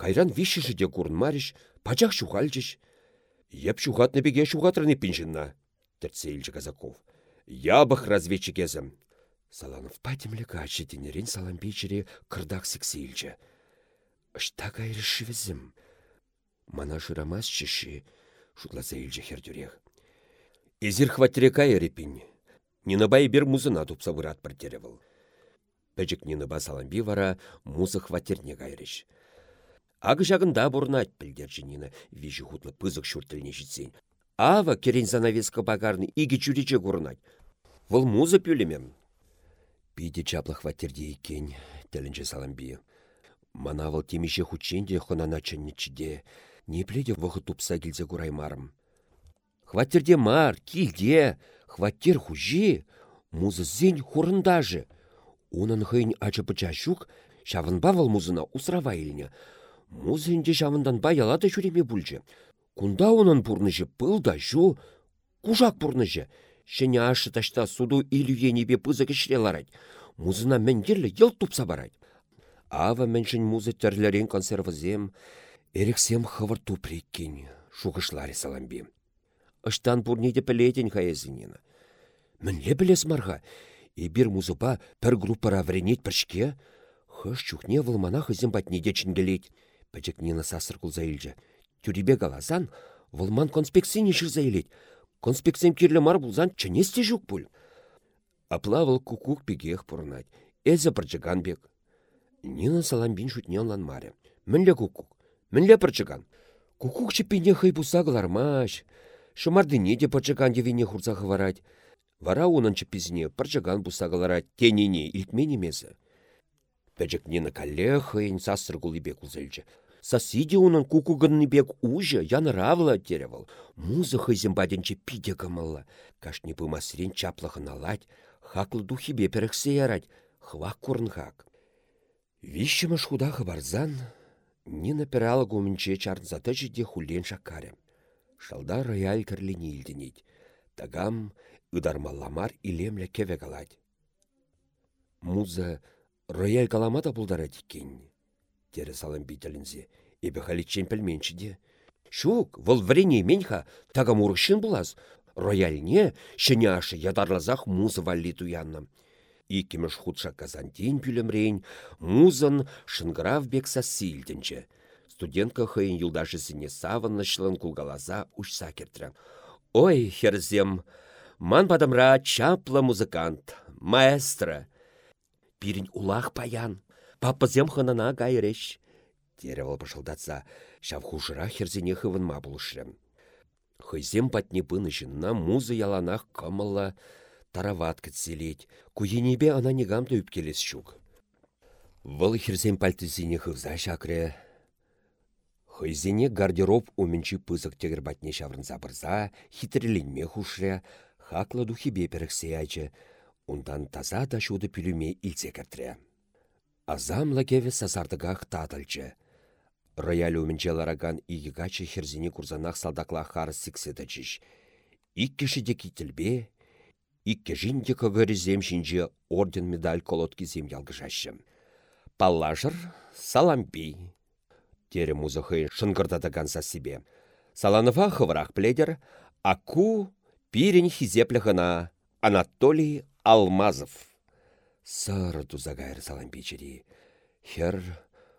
Кайран вишіші де мариш, пачақ шухальчыш. Еп шухатны беге шухатрыны пинжинна. Терцейлчі Казаков. Ябах разведчик езім. Саланов темлі качы тенерен салампичере кырдақ сексейлчі. Ышта кайры шивізім. Мана жырамас чеші, шутласа илчі хердюрех. Изір хваттере кайры пін. Нинабай бер музына тупса вырат біртеревіл. Пәжік Нинаба саламби вара музы хваттерне кайрыш. Ағы жағында бұрнат білдерчі Нина вижі хутлы пызық шүртіліне жетсен. Ава керен занавеска багарны игі чүрече курнать. Вұл музы пүлемем. Пиде чаплы хваттерде екен, тәлінче саламбия. Манавал темеше хученде хонана чынничіде, непледе вғы тупса келзе кураймарым. Хваттерде мар, килде, хваттер хужи, музы зень хурындажы. Унын хыйн ачы пыча щук, шавынба музына усрава илне. Музынде шавындан ялады жүреме бүлжі. Кунда унын пурныжы пылда жу, кужак пурныжы. Шене ашы ташта суду илюе небе пызы кішреларать. Музына мәнгерлі ел тупса барать. Ава мменншн музы тӗрлерен консервызем, эрексем хывыр туприккен, шуғышларе саламби. Ыштан пурнеде пілетен хаязынена. Мінле білес марға, бир музыпа пір группара вренет піршке, хыш чухне вылмана хызем батнеде чінгелет. Пәчек нена сасыр кулза илже. Тюрибе галасан, вылман конспексине шырза илет. Конспексем кирлі мар булзан чынесте жүк пуль. Аплавыл кукук пегех пурнать. Эзі біржіган бек. Нина саламбин шутне маре. Мінле кукук, мінле пірчіган. Кукук чепене хай буса галармаш. Шымардыне де пірчіган девене хурса хварать. Вара унын чепезіне пірчіган буса галарать тенене илтмен емесі. Пәжік нені калле хыйын сасыр кулыбек узылчы. Сасиде унын кукугынныбек ужы янравла теревал. Музы хызым баденче пиде кымылла. Кашни пымасырен чаплығын алать. Хаклы духибе перексе ярать. Хвак курнхак. Вишчіміш худахы барзан, Нина піралы гумінче чарнзаты жиде хулен. Шалда рояль кірліні илденет. Тагам ыдармалламар илемлі кеве галать. Муза рояль каламата бұлдара диккен. Тері салым бителінзе, ебе халичен де. Шук, вол врене меньха, тагам урықшын бұлаз. Рояльне, шыняшы ядарлазақ музы валли туяннам. Иккемеш худша казантин пүлемрейн, музын шынгырав бекса силдінче. Студентка хыйын юлдашысыне савыннышлын кулгалаза ушса кертрі. Ой, херзем, ман падамра чаплы музыкант, маэстро. Пирін улах паян, папызем хынына гайреш. Теревал пышылдатса, шавхушыра херзене ма булышрем. Хыйзем патне пынышынна музы яланах кымылла, тарават кітселет, куенебе ана негам түйіп келес шук. Выл херзем пальтызіне хывза шакре. Хыйзене гардероб уменчі пызык тегір батне шаврынса бұрза, хитріленме хушре, хаклы духи періксе ачы, ундан таза да шуды пүліме илсе кіртіре. Азамла кеве сазардығақ татылчы. Рояль уменче лараган игігачы херзіне курзанақ салдақла хары сікседі жиш. Ик кіші де кителбе, иккежинде көгөрізем шинже орден медаль колоткизем ялгышащым. Паллашыр салампи. Тере музыхы шынгырдатаганса себе. Саланова хывырах пледер, аку пирень хизепліғына Анатолий Алмазов. Сары тузагайыр салампичери. Хер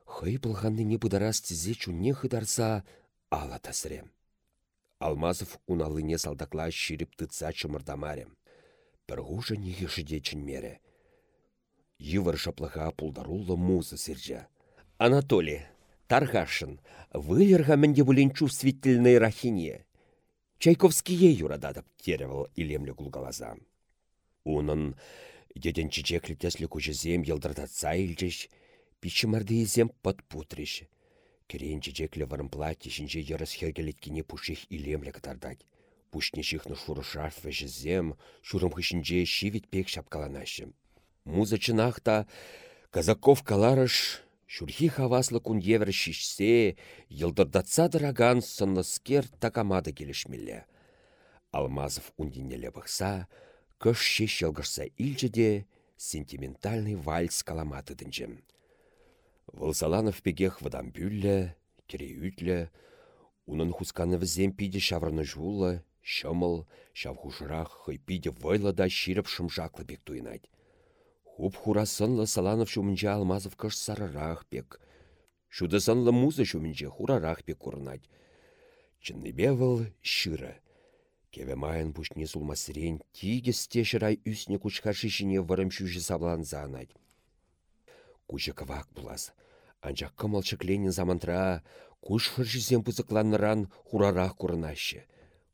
хый пылғанны не бұдарас тізе чуне хыдарса ала тасырем. Алмазов уналыне салдакла ширіп тытса чымырдамарем. Пірғужа негешіде чынмері. Йывыр шаплыға пулдарулы сіржі. Анатолий, тарғашын, вылерға мінде бұлін чувствительный рахине. Чайковские юрададып теревал илемлі кулгалаза. Унын еден чечеклі теслі күжізем елдырдатса илчеш, пичімарды езем подпутреш. Керен чечеклі варым платье шинже ерыс хергелеткіне пуших илемлі катардать. Пушне чихны шурышаш вәжізем, шурым хышінже шивит пек шапкаланашы. Муза чынақта казаков каларыш, шурхи хаваслы кун евр шишсе, йылдырдатса дыраган сынлыскер такамады келішмелі. Алмазов ундинеле бұқса, көш шеш елгірса илжеде сентиментальный вальс каламаты дінжім. Вылсаланов пегех вадам бүллі, кереютлі, Унын хусканы візем пиде шавраны жулы, Шымыл, шавхушырақ хыйпиде войла да ширіп шымжаклы бек. Хуп хурасынлы саланов шумінже алмазов кыш сарырақ бек. Шудысынлы музы шумінже хурарақ бек курнать. Чынныбе выл шыры. Кеве майын пушне сулмасырен тигес тешірай үсіне кучхашишіне варым шүжі сабланзанать. Кучы кывак булас. Анчақ кымылчык Ленин замантра куш хыршызем пызыкланыран хурарақ курнашы.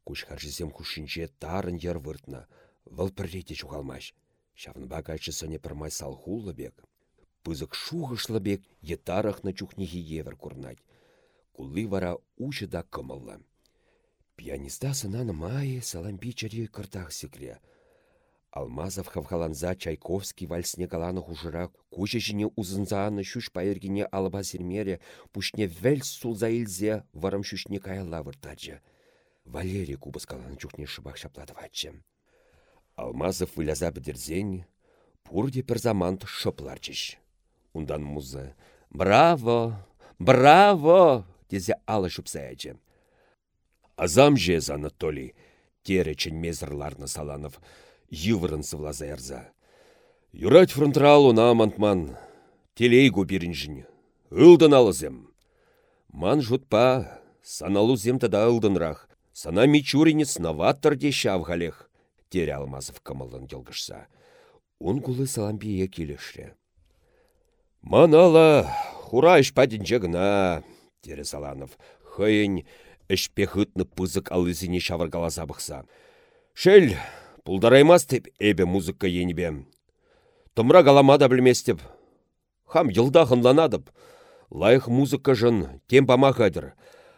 Куш харжызем хушинче тарын ер выртна, вăл піррете чухалмаш. Шавнба кайчысыне пірмай салхулы бек. Пызык шухышлы бек етарахна чухнехи евер курнать. Кулы вара учы да кымыллы. Пианиста сынаны май салампичари кыртах секре. Алмазов хавхаланза Чайковский вальсне каланы хужыра, жіне узынзаны шуш пайыргіне алыба сермере, пушне вәл сулза илзе варым шушне кайла выртаджы. Валерий кубыскаланы чухне шыбақ шаплатыватчы. Алмазов выляза бідірзен, пурде перзамант шыпларчыш. Ундан музы «Браво! Браво!» дезе алы шупсаячы. Азам жез, Анатолий, теречін мезірларны саланов, ювырын сывлаза ярза. Юрать фронтралу на амантман, телейгу бірінжін, ылдын алызем. Ман жутпа, саналу зем тада ылдынрақ, Сана мичуринец новатор де шавгалех, тере алмазов кымылын елгішса. Он кулы саламбие келешре. Манала, хура ішпадінже гына, тере саланов. Хыйын ішпехытны пызык алызіне шавыргаласа бұқса. Шел, пулдараймас теп эбе музыка енебе. Тымра галамада білмес теп. Хам йылда хынланадып. Лайық музыка жын, тем памахадыр.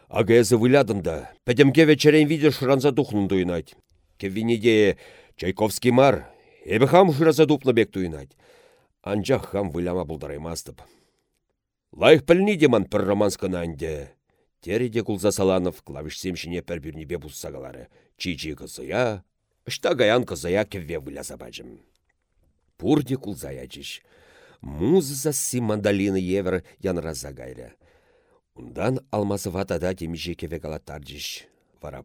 Агазы вылядында, пәдемге вечерен виде шыранза тухнын туйнать. Кевинеде Чайковский мар, эбі хам шыраза дупны бек туйнать. Анжақ хам выляма бұлдараймастып. Лайх пілні деман пір романсканы анде. Тереде кулза саланов клавиш семшіне пір бірнебе бұссагалары. Чичи кызыя,ышта гаян кызыя кевве выляза бачым. Пурде кулзая жиш. Музыза си мандалины евер янраза гайры. Ундан алмазыва тада темиже кеве галаттар Вара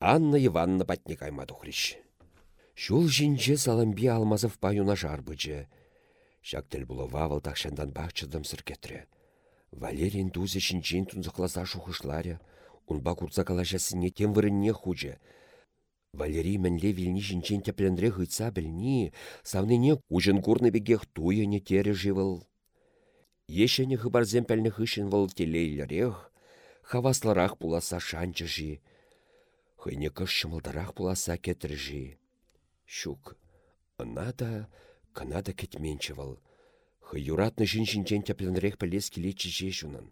Анна Иванна патне кайма тухриш. Шул жинче саламби алмазов паюна жарбычы. Шак тіл бұлы вавыл тақшандан бақчыдым сіркетірі. Валерин дузе шинчен тунзықласа шухышларе, унба курца калашасыне тем вырынне хуже. Валерий мәнле вилни шинчен тепленре хыйтса білні, савныне кужын курны бегех туйыне тере живыл. Ешене хыбарзем пәлні хышын выл телейлерех, хавасларах пуласа шанчыжи. Хыйне кыш шымылдарах пуласа кетржи. Щук, ына да, кына да кетменчі выл. Хы юратны жин шинчен тепленрех пілес келечі жешунын.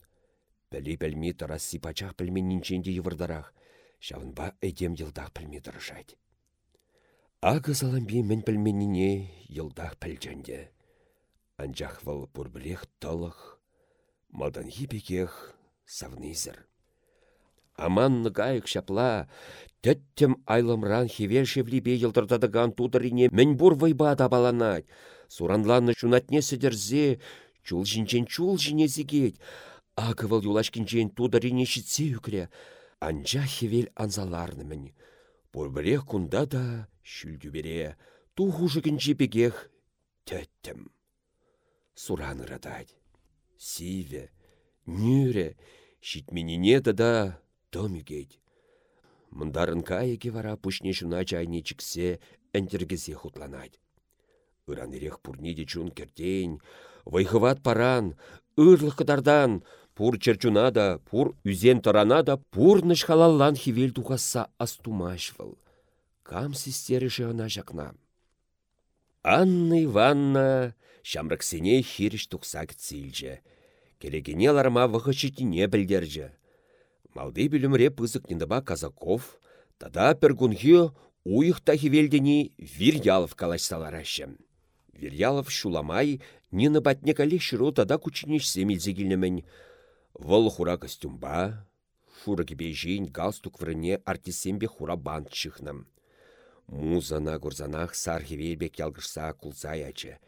Пәлі пәлми тарасы пачах пәлмен нинченде евырдарах. Шавынба әдем йылдақ пілме дұрышайды. Ағы заламби мен пілменіне йылдақ пілженде. Анжақ тылық, малдан ебекех савнызыр. Аманны гайық шапла, тәттім айлымран хевел шевлебе йылдырдадыган тудырине мен бұр вайба баланать. Суранланны шунатне сідерзе, чул жинчен чул жине зигет. Ағы выл юлашкінчен тудырине шитсе үкре. Анжа хевел анзаларны мін. Бұрбірех кунда да шүлді бере, тухужығын жепегех тәттім. Суран радать. Сиве, нүре, шитменіне да томигет. Мұндарын кайеке вара пушне шуна чайне чіксе әнтергізе хутланать. Ыранерех пурниде чун кертейн, вайхыват паран, ырлық кыдардан, пур черчунада, пур үзен таранада, пур халаллан хивел тухасса астумашвыл. Кам систереше ана жақна. Анна Иванна шамрыксене хиріш тұқсак цилже. Келегене ларма вғычетіне білдерже. Малды білімре пызык нендіба Казаков, тада пергунхи уйықта хивелдені Вирялов калашсаларашым. Вирялов шуламай, нина батне кале шыру тада кучинеш семелзегілнімін. Вăл хура костюмба, шура кебежин галстук врыне артисембе хура банд чыхнам. Музана гурзанах сар хевелбек ялгышса кулса ячы.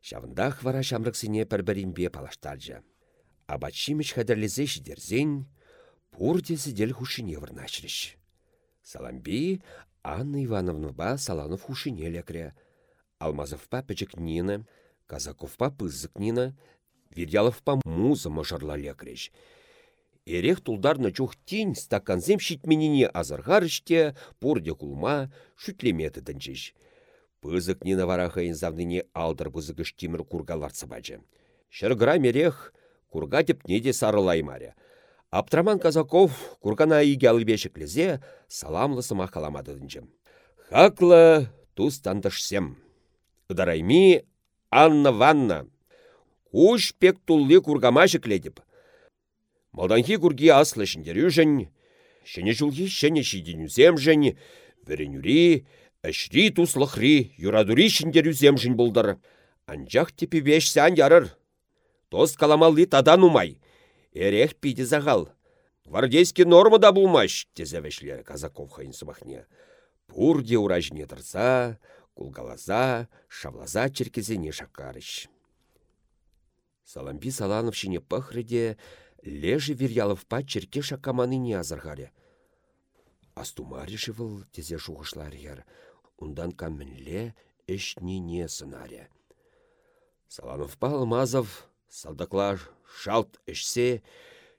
Шавындах вара шамрыксене пәрбәрінбе палаштаржы. Абачимыч хадарлезе шидерзен, пурде сидел хушине вырначрыш. Саламби Анна Ивановна Саланов хушине лекре. Алмазовпа пәчік Нина, Казаковпа пызык Нина, Виряловпа муза мажарла лекреш. Эрех тулдарны чух тень стаканзем шитменине азыргарыште, пурде кулма, шүтлеметі дінчеш. Пызык Нина варахайын завныне алдар бызыгыш тимір кургаларцы бачы. Шыргыра мерех курга неде сарылаймаре. Аптраман Казаков кургана иге алыбешіклізе саламлысыма каламады дінчім. Хаклы туз тандышсем. Ыдарайми Анна Ванна. Куш пек тулли кургамашы кледіп. Малданхи курги аслы шіндерюжін, шыне жылги шыне шиденюземжін, веренюри, әшри туслықри, юрадури шіндерюземжін бұлдар. Анжақ тепі беш сән ярыр. Тос каламалли тадан умай. Эрех пиде зағал. Гвардейский норма да булмаш, тезевешлер Казаков хайын сымахне. Пурде уражне тұрса, кулгалаза, шавлаза черкезене шакарыш. Саламби Саланов шине пăхрреде лежі Виряловпа черке шакаманыне азыргаре. Астумаришы выл тезе шухышлар ер, ундан камменле эшнине сынаре. Салановпа Алмазов салдакла шалт эшсе,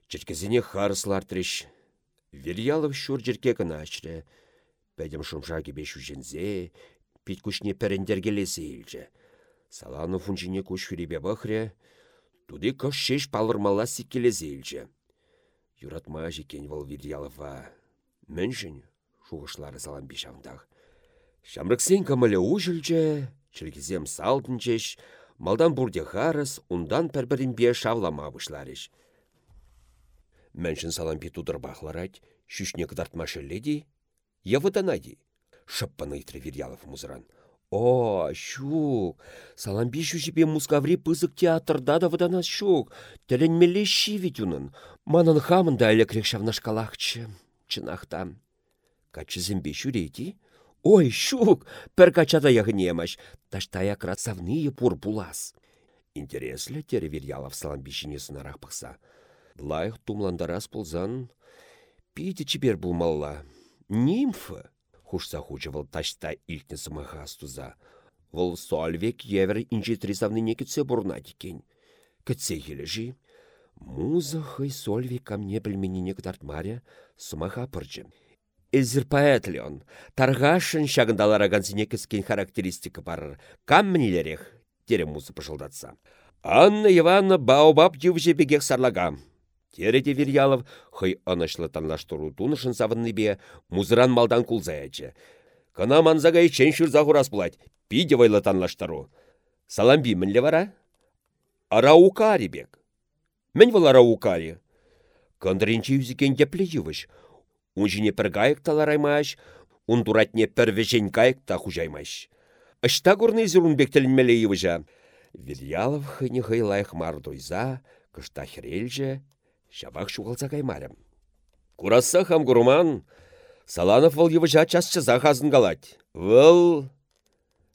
черкезіне харыслар треш. Вирялов шур жерке кына ашры. Пәдім шумша кебе шүжензе, пит күшне пәрендергелесе елже. Саланов унчине күш хүребе бахре, Туды кошшеш палырмала сиккелезе Юратма жекен вол Вирялова. Міншін шуғышлары салам бешавындақ. Шамрыксен камылы ужылже, чіргізем салдынчеш, малдан бұрде харыс, ундан пәрбірінбе шавлама бұшларыш. Міншін салам бе тудыр бақларать, шүшне кыдартмашы леди, явыдан айди. Шыппаны итрі Вирялов музыран. О, щук, саламби шүшіпе мускаври пызык театрда да выдана щук. Тәлінмелі шивет унын. Манын хамында әлекрек шавнашкалақчы. Чынақта. Качызымбе шүрейті? Ой, щук, пір качада яғынемаш. Таштая красавные пур булас. Интереслі тері Вирялов саламби шинесінарах пықса. Лайық тумландарас пулзан. Пейті чибер булмалла. Нимфы. Хушса хучывал ташта илтне сымаха астуза. Вол сольвек евер инжи трисавны не кетсе бурна дикен. Кетсе хележи. Муза хай сольвек камне не кдартмаря сымаха пырчы. Ли он? Тарғашын шағындалар ағансыне кіскен характеристика бар. Кам мінелерех? Тере музы пышылдатса. Анна Ивановна баобаб ювже бегех сарлага. Тереде Вирьялов хый анышлы танлаштыру тунышын савынны бе музыран малдан кулзаячы. Кына манзага ичен шүрза хурас булать, пиде вайлы танлаштыру. Саламби мінлі вара? Араукари бек. Мен вал араукари. Юзікен деплі. Унжине пір талараймаш, ундуратне пір вежен гайық та хужаймаш. Ышта гурны зірун бектелінмелі ювыжа. Вильялов хыне хыйлай хмар дойза, кышта хрелже, шабақ шуғалса каймарым. Кураса хам гурман, Саланов вăл йывыжа часчыза хазын галать. Вăл...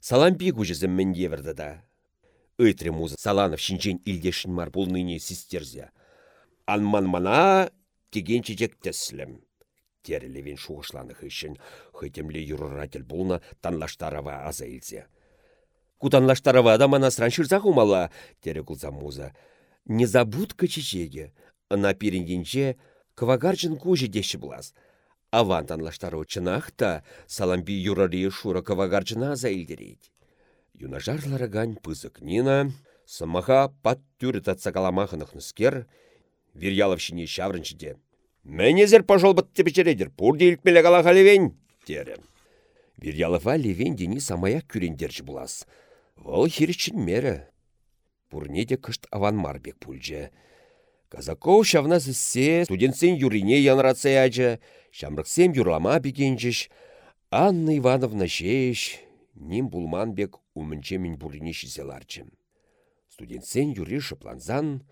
Салам пигу жызым мен еверді да. Музы Саланов шинчен илдешін мар бұл ныне. Анман мана тегенчечек тесілім. Терелевен шуғышланы хыщын, хытемле юрратель бұлна танлаштарава аза илзе. Кутанлаштарова да мана сраншырза хумала, тере кулза муза. Незабудка чечеге, ына пиренденче квагарчын кужи деші булас. Аван танлаштару чынах та саламби юрари шура квагарчына заилдерейд. Юнажарлары гань пызык нина, самаха пат түрі татса каламахынық шаврынчыде. Мәнезер пожол бат тепечередер, пурди илтмеле кала халевень, тере. Вирьялова левен дени самая күрендерчі булас. Вăл хирчин мере. Пурнеде кышт аван марбек пульже. Казаков шавна сіссе студентсен юрине янраце ачы, шамрыксем юрлама бекенчіш, Анна Ивановна шеш, ним булманбек умінче min бурине шизеларчы. Студентсен юри шыпланзан,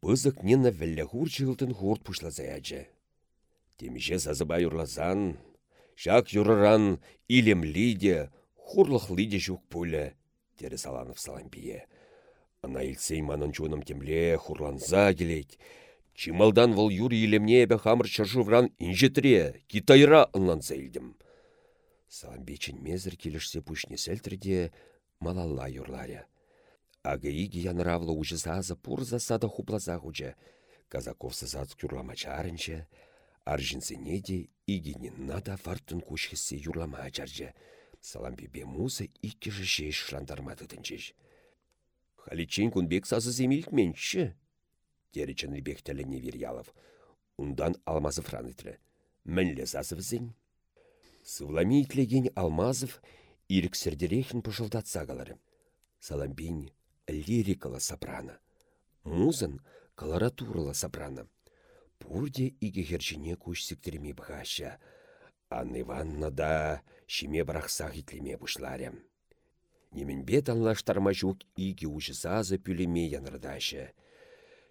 пызык нина вәлләхур жылтын хурт пушлазай ачы. Темеше сазыба юрлазан, шак юрыран илем лиде, хурлых лиде жук пулі тері саланов салампие. Ана илсей манын чуным темле хурланза келейд. Чималдан вăл юри илемне эбе хамыр чыржувран инжетре, китайра ынланса илдім. Саламбечін мезір келішсе пүшне сәлтірде малалла юрларя. Ага иги янравлы ужызазы пурза сада хуплаза хуча. Казаков сазац кюрлама чарынче, аржинсене де игинен нада фартын кушхесе юрлама ачарчы. Саламбебе музы икки же шеш шрандармады тінчеш. Халичен кунбек сазы земелікменші. Теречін ребек тәліне Верьялов. Ундан Алмазов ранытры. Мінлі сазы візін. Сывлами итлеген Алмазов иріксердерехін пұшылдатса қалары. Саламбин лирикала сопрано. Музын колоратурала сопрано. Пурде иге херчине куш сіктерме бұғаша. Анна Ивановна да шиме барақсақ итлеме бұшларем. бет анлаштарма жук иге ужызазы пүлеме янырдашы.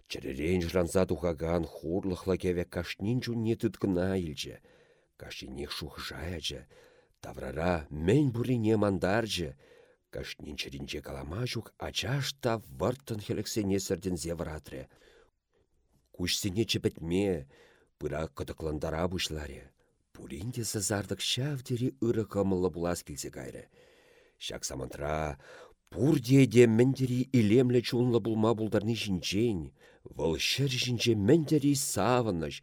Чәререн жранса тухаган хурлықла кеве кашнин не түткіна илчі. Кашине шухжаячы. Таврара мен бурине мандарчы. Кашнин чәрінче калама жук ачашта вартын хелексене сірдензе варатре. Кушсене чепетме, пыра кытыкландара бұшларе. Пуринде сазардық шавдері ұры қамылы бұлас келсе кайры. Шак самантра, пурдеде мендері илемлі чунлы бұлма бұлдарны жінчен, выл шыр жінче мендері савыныш,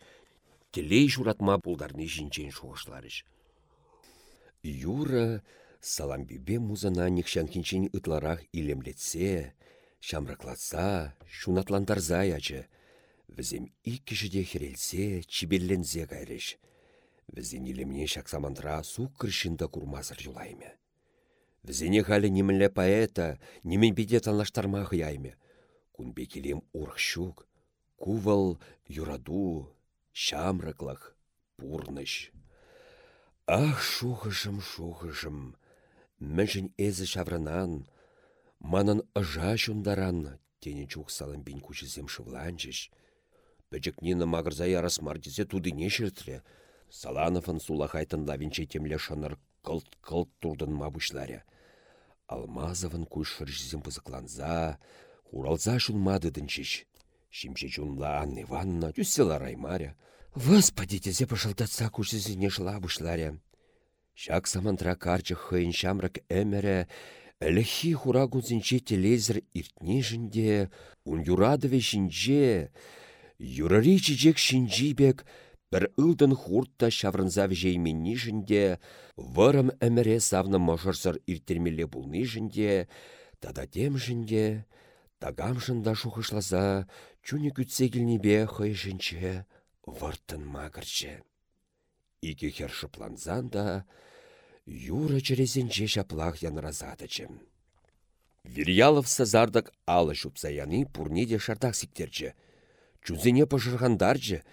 телей журатма бұлдарны жінчен шуғышларыш. Юра саламбибе музана нихшанкинчен ытларах илемлетсе, шамраклатса, шунатландарза ячы, Візем иккішіде херелсе, чибеллензе кайрыш. Візіне лемне шақсамандыра су күршінді курмазыр юлайме. Візіне халі немілі поэта, немен беде танлаштарма хыяйме. Кунбе келем урхшук, кувал юраду, шамрыклах, пурныш. Ах, шухышым, шухышым, мәжін әзі шавранан, манын ыжа шундаран, тені чух салымбин күшізем шывланчыш. Пәчік нені мағырзай арас мардезе туды не шыртыры, Салановын сулахайтын лавинче темле шаныр кылт-кылт турдын мабушларя. Алмазовын кушшыр жізім пызыкланза, хуралза шулмады дынчиш. Шимче чунла Анна Ивановна, тюссела Раймаря. Господи, тезе пошалтатса кушсізіне шла бушларя. Шак самантра карчы хыйын шамрак әмірі, әліхи хура күнзінче телезір иртнежінде, ун юрадыве жінже, юрари чичек шинжибек, бір үлдін хуртта шаврынза вежейменні жінде, вырым әміре савны мұжырсыр иртермелі бұлны жінде, тада тем жінде, тагам жында шухышлаза, чуне күтсе келнебе хый жінче, выртын мағырчы. Ике хер шыпланзан да, юра черезенче шаплах янразадычым. Вирьялов сазардық алы шупсаяны пурнеде шардақ сиктерчі. Чузене пожырғандарчы,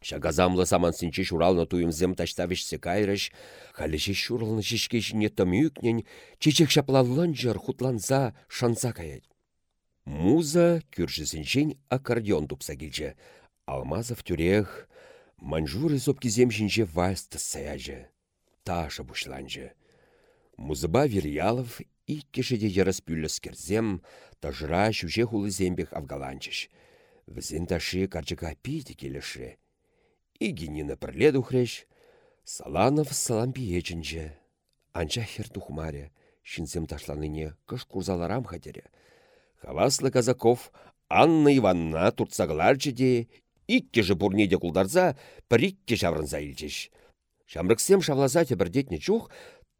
Шагазамлы саман синче шуралны туйымзем таштавишсе кайрыш, халеше шуралны шишке жіне тымюкнен, чечек шаплаллан жыр хутланса шанса каять. Муза күршісінчен аккордеон тупса келчі. Алмазов тюрех, манжуры сопкизем жінже вальсты саяжы. Таша бушланжы. Музыба Вирьялов и кешеде ярас керзем, тажыра шуже хулы зембех авгаланчыш. Візен ташы карчыка пейді келіші. Игинина пірледу хреш, Саланов салам ечінже. Анча хер тухмаре, шинзем ташланыне кыш курзаларам хадере. Хаваслы Казаков Анна Иванна туртсагларчы де, икке же бурнеде кулдарза, прикке шаврынза илчеш. Шамрыксем шавлаза бірдетне чух,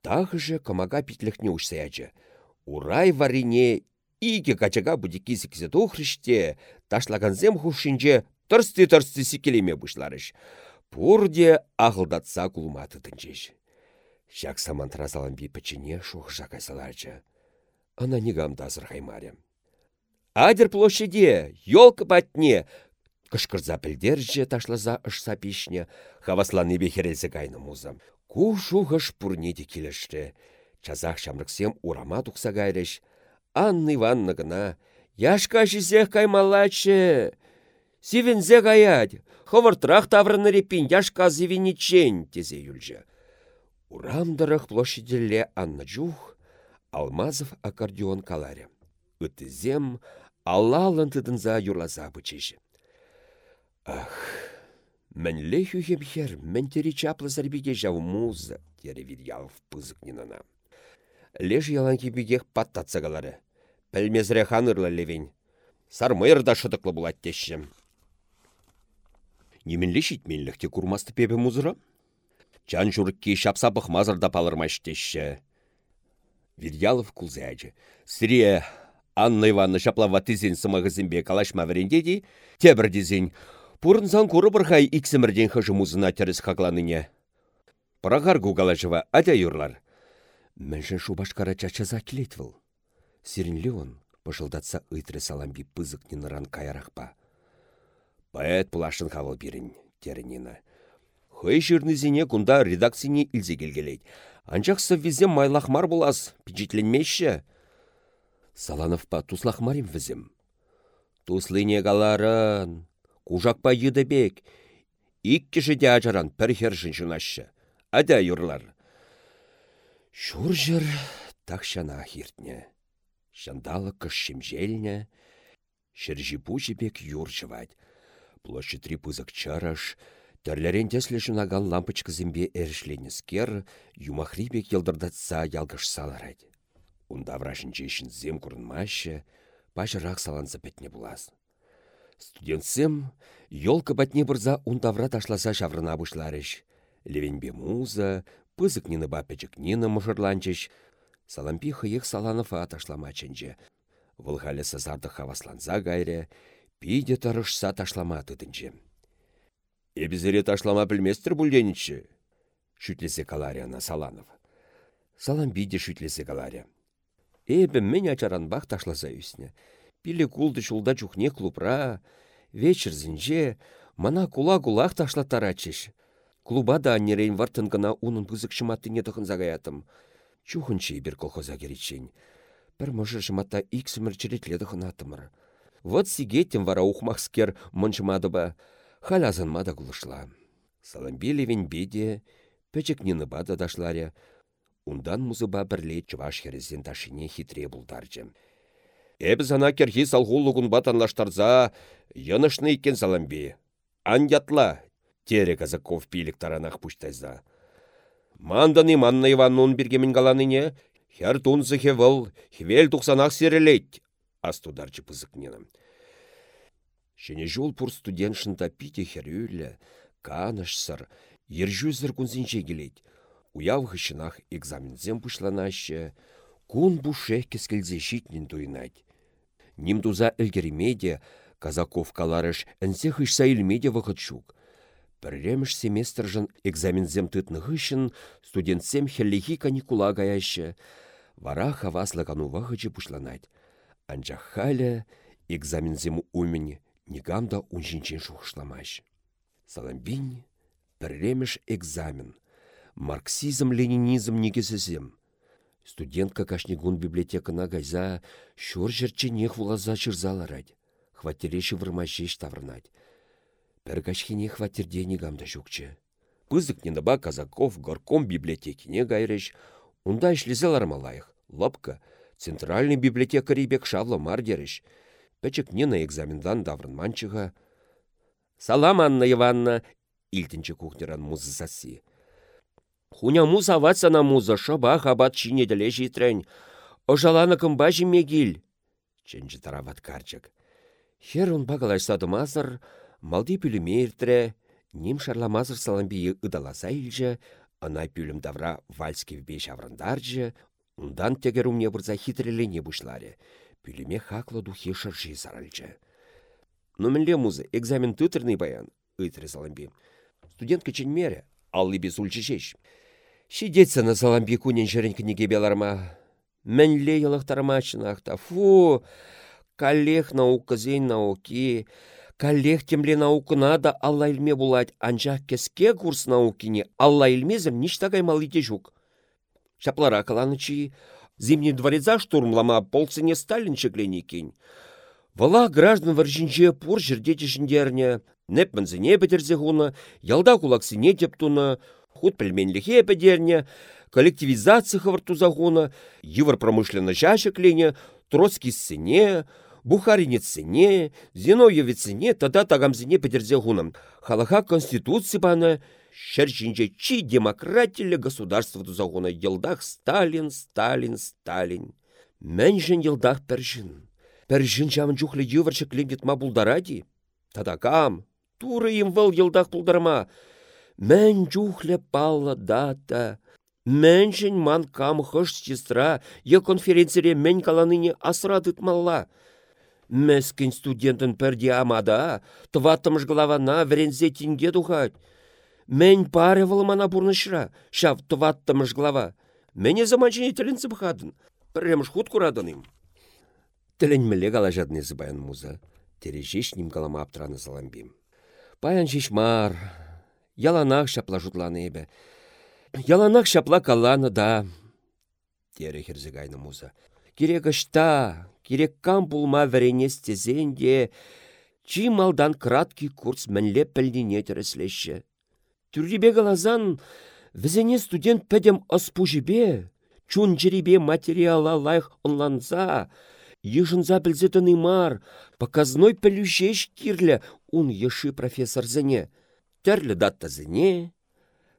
тағы же комага питліхне ушсаячы. Урай варине иге качага будики сікзе тухрыште, ташлаганзем хушинже тырсты-тырсты сикелеме бұшларыш. Пурде ағылдатса кулматы тінчеш. Шак самантразалан би пічіне шух жақайсаларчы. Ана негам дазыр. Адер площаде, елка батне, кышкырза пілдерже ташлаза ұшса пишне, хавасланы бехерелсе кайны музам. Ку шухыш пурнеде келішті. Чазақ шамрыксем урама тұқса гайреш. Анны Иванна гына, яшка жізех каймалачы. Сивензе гаять, ховыртрах таврыны репин яшка зивеничен, тезе юльжа. Урамдырых площаділі Анна Джух, Алмазов аккордеон каларе. Үтізем, аллалын тыдынза юрлаза бычеші. Ах, мән лехю хер, мән тері чаплы зарбеге жау тере Вильялов пызык нинана. Леш ялан кебегех паттатса галары. Пәлмезре ханырлы левень. Сармайыр да шыдықлы булат тешшім. Неменле шитменлікте курмасты пепе музыра? Чан журыкки шапса бұқмазырда палырмаш тешші. Вильялов кулзәжі. Сіре Анна Ивановна шаплава тізен сымағызымбе калашма варендеди, тебір. Пурынсан куры бұрхай иксімірден хыжы музына теріс хақланыне. Пырағар гугалажыва адя юрлар. Мәншін шубашкара чачаза келетвіл. Сиренлі он, пышылдатса ыйтры саламби пызык ниныран каярақпа. Поэт пулашын хавал бирін, терінені. Хый жирнызіне кунда редакцияне илзе келгелейд. Анчақ візем майлахмар болас, пичитленмеші. Салановпа туслахмарим візем. Туслыне галарын, кужакпа бек. Ик кішіде ажаран пір хержін жынашы. Ада юрлар. Шур жыр тақшана хиртне. Шандалы кыш шимжелне, шыржи бек юр жывать. Площадь три пызык чараш, Тәрләрен тәслі жынаган лампочка зімбе скер, юмахрибек елдырдатса ялгыш саларайды. Унда врашын жешін зем күрінмашы, пашырақ саланса бәтне булас. Студентсем, елка бәтне бұрза ундавра ташласа шаврына бұшларыш. Левенбе муза, пызык нины бапечек нины мұжырланчыш, салампи хыйық саланыфа ташламачынчы. Вылғалі сазарды хавасланса гайре, пиде тарышса ташлама тыдынчы. Эбізіре ташлама білместір бүлденічі. Шүтлесе каларияна Саланов. Салам биде шүтлесе калария. Эбі мен ачаран бақ ташласа үсіне. Пилі кулды шулда чухне клубра, вечер зінже, мана кула-кулах ташлаттарачыш. Клуба да аннерейн вартынгына унын пызык шыматтыне тұхын загаятым. Чухынчы бір колхоза керечен. Бір мұжыр шыматта иксімір черетледі атымыр. Вот сигетем вара ухмахскер мұншымады ба халязын мада кулышла. Саламбилевен беде, пөчек нины бада дашларе, ундан музыба бірле чываш херезен ташине хитре булдарчы. Эб зана керхи салғулы күнба танлаштарза, йынышны икен саламби. Ан ятла, тере казаков пилік таранах пуштайза. Манданы манна Иваннун бергемін галаныне, хер тунзы хевыл, хвел тухсанақ серелет, астударчы пызыкненім. Шене жол пур студентшынта пите херюлі, канышсыр, ержүзір күнзінче келет. Уяв хышынақ экзамензем пышланашы, кун бушех кескілзе шитнен туйнать. Ним туза ілгеремеде, казаков каларыш әнсе хышса илмеде вақытшук. Пірреміш семестржын экзамензем тытны хышын студентсем хеллихи каникула гаяшы. Вара хаваслы канува хычы пушланать. Анчах халя экзамензем умень негамда унжинчен шухшламаш. Саламбин пірреміш экзамен. Марксизм-ленинизм негесізем. Студентка кашнигун библиотекана гайза шур жерченех вулаза чырзаларать. Хваттереші вырмашеш таврнать. Пір кашхине хваттерде негамда жүкче. Пызык нендаба казаков горком библиотекине гайреш. Унда ишлезе лармалайық. Лапка, центральный библиотекарь бек шавла мардереш. Не на экзамендан даврынманчыға. Салам, Анна Иванна, илтінчі кухнеран музы саси. Хуня муза ватсана муза шаба хабат чине деле житрен. Ожаланы кымба жимегил. Ченчі тарават карчык. Хер он багалай садымазыр, малди пүлімертірі, нем шарламазыр саламбии ыдаласа илжі, ана пүлім давра вальский беш аврандаржы, ундан тегер умне бұрза хитрелене бұшларе. Пүліме хаклы духе шыржи саральжы. Но мінле музы, экзамен тытрный баян, ытры саламби. Студент кечен мере, аллы без ульчышеш. Шидетса на саламби кунен жерен книге беларма. Мәнле елықтарма чынақта. Фу, коллег наука зейн науки, коллег темле наукына да алла илме булать, анчах кеске курс наукине алла илмезім ништагай малыте жук. Шаплара каланычи, зимний двореца штурмлама полцене Сталин чекленекень. Вала граждан варжинче пур жердеті жіндерне, неп мінзіне бетерзе хуна, ялда кулаксыне деп туна, худ пельменлихе бедерне, коллективизация хавартуза хуна, евр промышленно жашеклене, Троцкий сыне, Бухаринец сыне, Зиновьевец сыне, тада тагамзине петерзе хунам. Халаха конституция бана, шерчинче чи демократия государства тузагуна елдах Сталин, Сталин, Сталин. Мэнжен елдах пержин. Пержин жамын жухле юварчык лингет ма булдаради. Тада кам, туры им выл елдах булдарма. Мэн жухле палла дата. Мэнжен ман кам хыш сестра, е конференцире мэн каланыне асрадыт малла. Мәскін студентін пәрде амада, тваттымыш главана врензе тинге духать. Мен паре вылымана бурнышра, шав тваттымыш глава. Мене заманчыне тілін зыбхадын, пірремш худ курадын им. Тілін міле кала жадны зыбаян муза, тережеш ним калама аптраны заламбим. Паян мар, яланах шапла жутланы ебе. Яланах шапла каланы да, тере херзегайны муза. Керегішта, керек кам пулма вәренес тезенде, чи малдан краткий курс мәнле пәлдене тіріслеші. Түрребе галазан, візене студент пәдем оспужібе, чун жеребе материала лайх онланза, ешінза білзетін имар, показной пәлюшеш кирлі ун еші профессор зіне. Тәрлі датта зіне,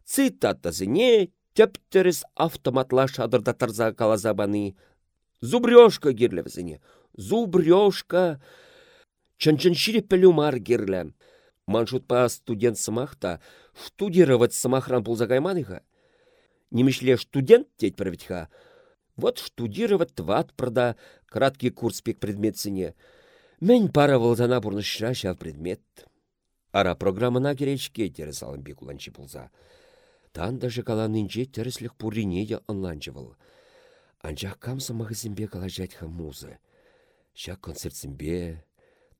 цитатта зіне, тәптіріс автоматла шадырда тарза калазабаны, Зубрёшка кирлевсене. Зубрёшка. Чын-чын шире пелюмар кирлі. Маншутпа студент сымақта штудировать сымақран пулзагайманыха. Немешле студент теть правитха. Вот штудировать тват прада краткий курс пек предметсене. Мен пара волзана бурнышра шав предмет. Ара программына керечке терес алын бек уланчы пулза. Тан даже каланынче тереслік пурине де онланчы Анчах камса мағызімбе калажатха музы. Ша концертсімбе,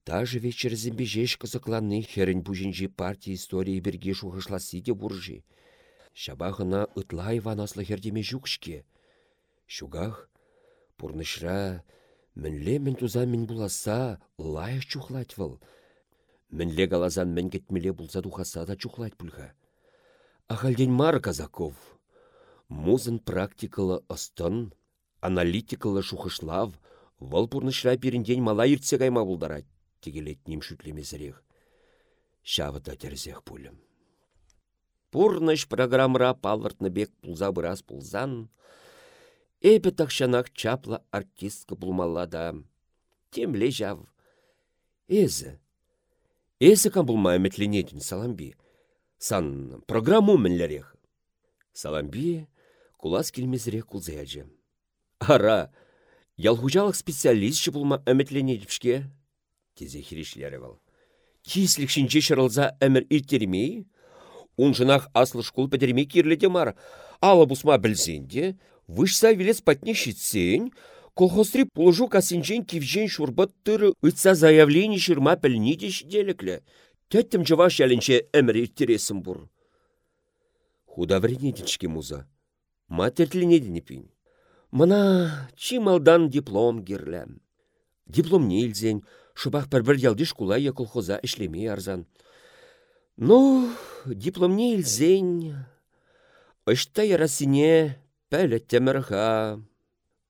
даже вечерзімбе жеш қызықланы херін бұжынжи партия истории берге шуғышласы де бұржи. Шабағына ытла Иванаслы хердеме жүкшке. Шугах, пурнышра, мінле мін туза мін буласа, лайық чухлать. Мінле галазан мін кетмеле булса духаса да чухлать пульха. Ахалден мар казаков. Музын практикалы ыстын, аналитикалы шухышлав, вăл пурнышра пирінден мала иртсе кайма булдарать, тегелет ним шүтлемесірек. Шавыда терзех пулім.
Пурныш программра палыртны бек пулза бұрас пулзан. Эпі тақшанақ чапла артистка да. Темле жав. Эзі. Эзі кам бұлма әметленетін саламби. Сан программу мінлерек. Саламби кулас келмезірек кулзаяжы. Ара, ялхужалық специалист бұлма әметленетіпшке. Тезе хирешлері был. Кислік шинче шырылза әмір иртермей, Унжынақ аслы шкул пәдерме кирлі мар. Ала бұсма білзенде, вышса велес патне шитсен, колхозри пулжу касинчен кивжен шурбат тұры үтса заявление шырма пілнеде шиделіклі. Тәттім жываш әлінче әмір иртересім бұр. Худа вренедінчке муза. Матерлінедіні пин. Мына чималдан диплом герләм. Диплом нельзен, шубах пәрбір ялдыш кулайя колхоза ішлемей арзан. Ну, дипломне илзен, Ышта ярасыне пәлі темірға.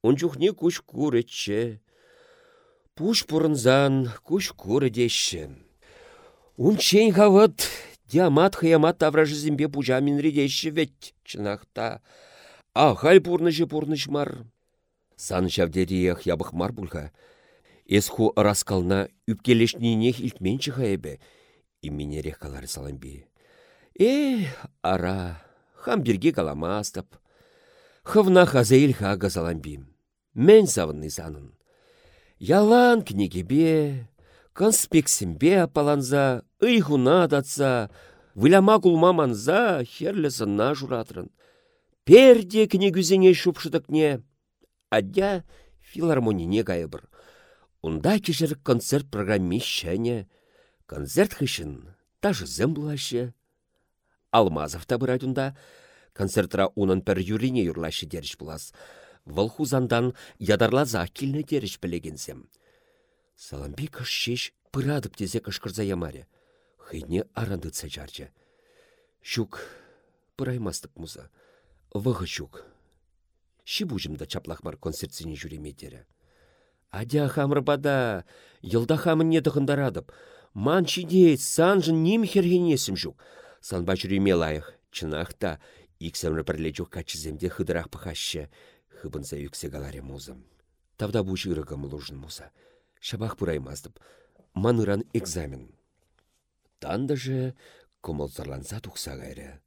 Унчухне күш күречче. Пуш пұрынзан күш күредеші. Унчен хавыт диамат хаямат тавражызымбе пужа минредеші веть чынақта. Ахай пурныжы пурныш мар. Сан жавдериях ябық мар бұлға. Эсху раскална үпкелешнінех илтменчі хайбе именерех калары саламби. Э, ара, хам бирге каламастып. Хывна хазейл хага. Мен савынны санын. Ялан книгебе, конспексимбе апаланза, ыйхуна датса, выляма кулма манза, херлі сынна журатрын. Перде книгүзене шупшыдыкне. Адя филармонине гайбыр. Унда кешір концерт программищәне, Концерт хышын, тажы зым булашы. Алмазов та бұрадында, концертра унын пір юрине юрлашы деріш булас. Выл хузандан ядарла килне деріш білегенсем. Саламби шеш пырадып тезе кышкырза ямаре. Хыйне арандыца жарчы. Шук пыраймастық муза. Вығы шук. Ши бужымда чаплахмар концертсіне жүремедері. Адя хамыр бада, йылда хамын не дығындарадып. Ман чидет, санжын ним хергенесім жүк. Санба жүреме лайық, чынақта, иксәмрі бірле жүк качыземде хыдырақ хыбынса юксе галаре музым. Тавда бұ жырығым лужын муза. Шабақ бұраймаздып, маныран экзамен. Танда же комылзарланса тұқса гайры.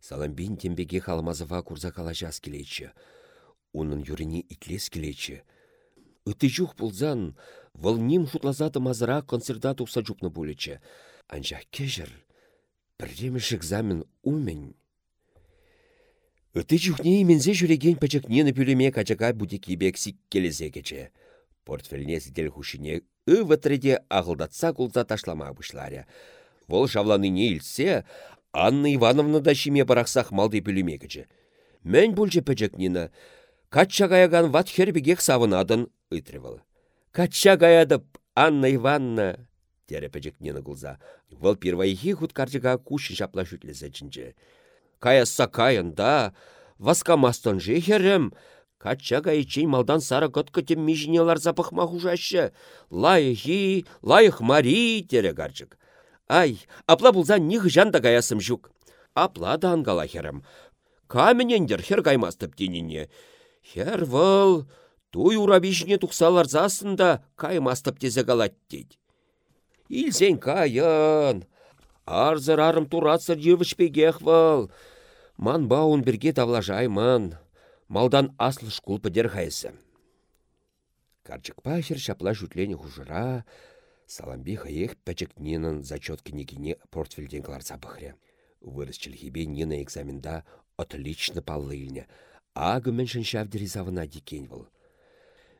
Саламбин тембеге халмазыва курза калажас келечі. Унын юріне итлес келечі. Үті жүх бұлзан, Вăлним шутлазаты мазыра концерта тухса жупны булечче. Анчах кежір, бірдемеш экзамен умень. Үті жүхне имензе жүреген пәчікнені пүлеме качака будеки бексик келезе кече. Портфеліне зидел хушине ывытреде ағылдатса култа ташлама бұшларя. Вол не илсе, Анна Ивановна да шиме барақсақ малды пүлеме кече. Мән бүлже пәчікнені, качагаяган ват хербегек савынадын ытрывал. Кача гаядып, Анна Иванна, тере нені кулза. Куши жапла жүтлесе чінче. Каясса каянда, васкамастон же херем, Кача чейн малдан сара көткөтем межінелар запахма хужашы. Лайхи, лайх мари, тере. Ай, апла булза них жанда гаясым жүк. Апла да ангала херем. Каменендер хер гаймастып теніне. Хер вăл... Туй урабишіне тұқсалар засында каймастып тезе қалат дейді. Илсен кайын. Арзыр арым турацыр евішпегех вал. Ман бауын бірге тавлажаймын. Малдан аслы шкул пыдер хайсы. Карчык пахер шапла жүтлені хужыра, Саламби хаех пәчік ненін зачеткі негіне портфельден кларца бұхре. Вырыс чілхебе нена экзаменда отлично паллыльне. Агымен шыншавдері завына декен был.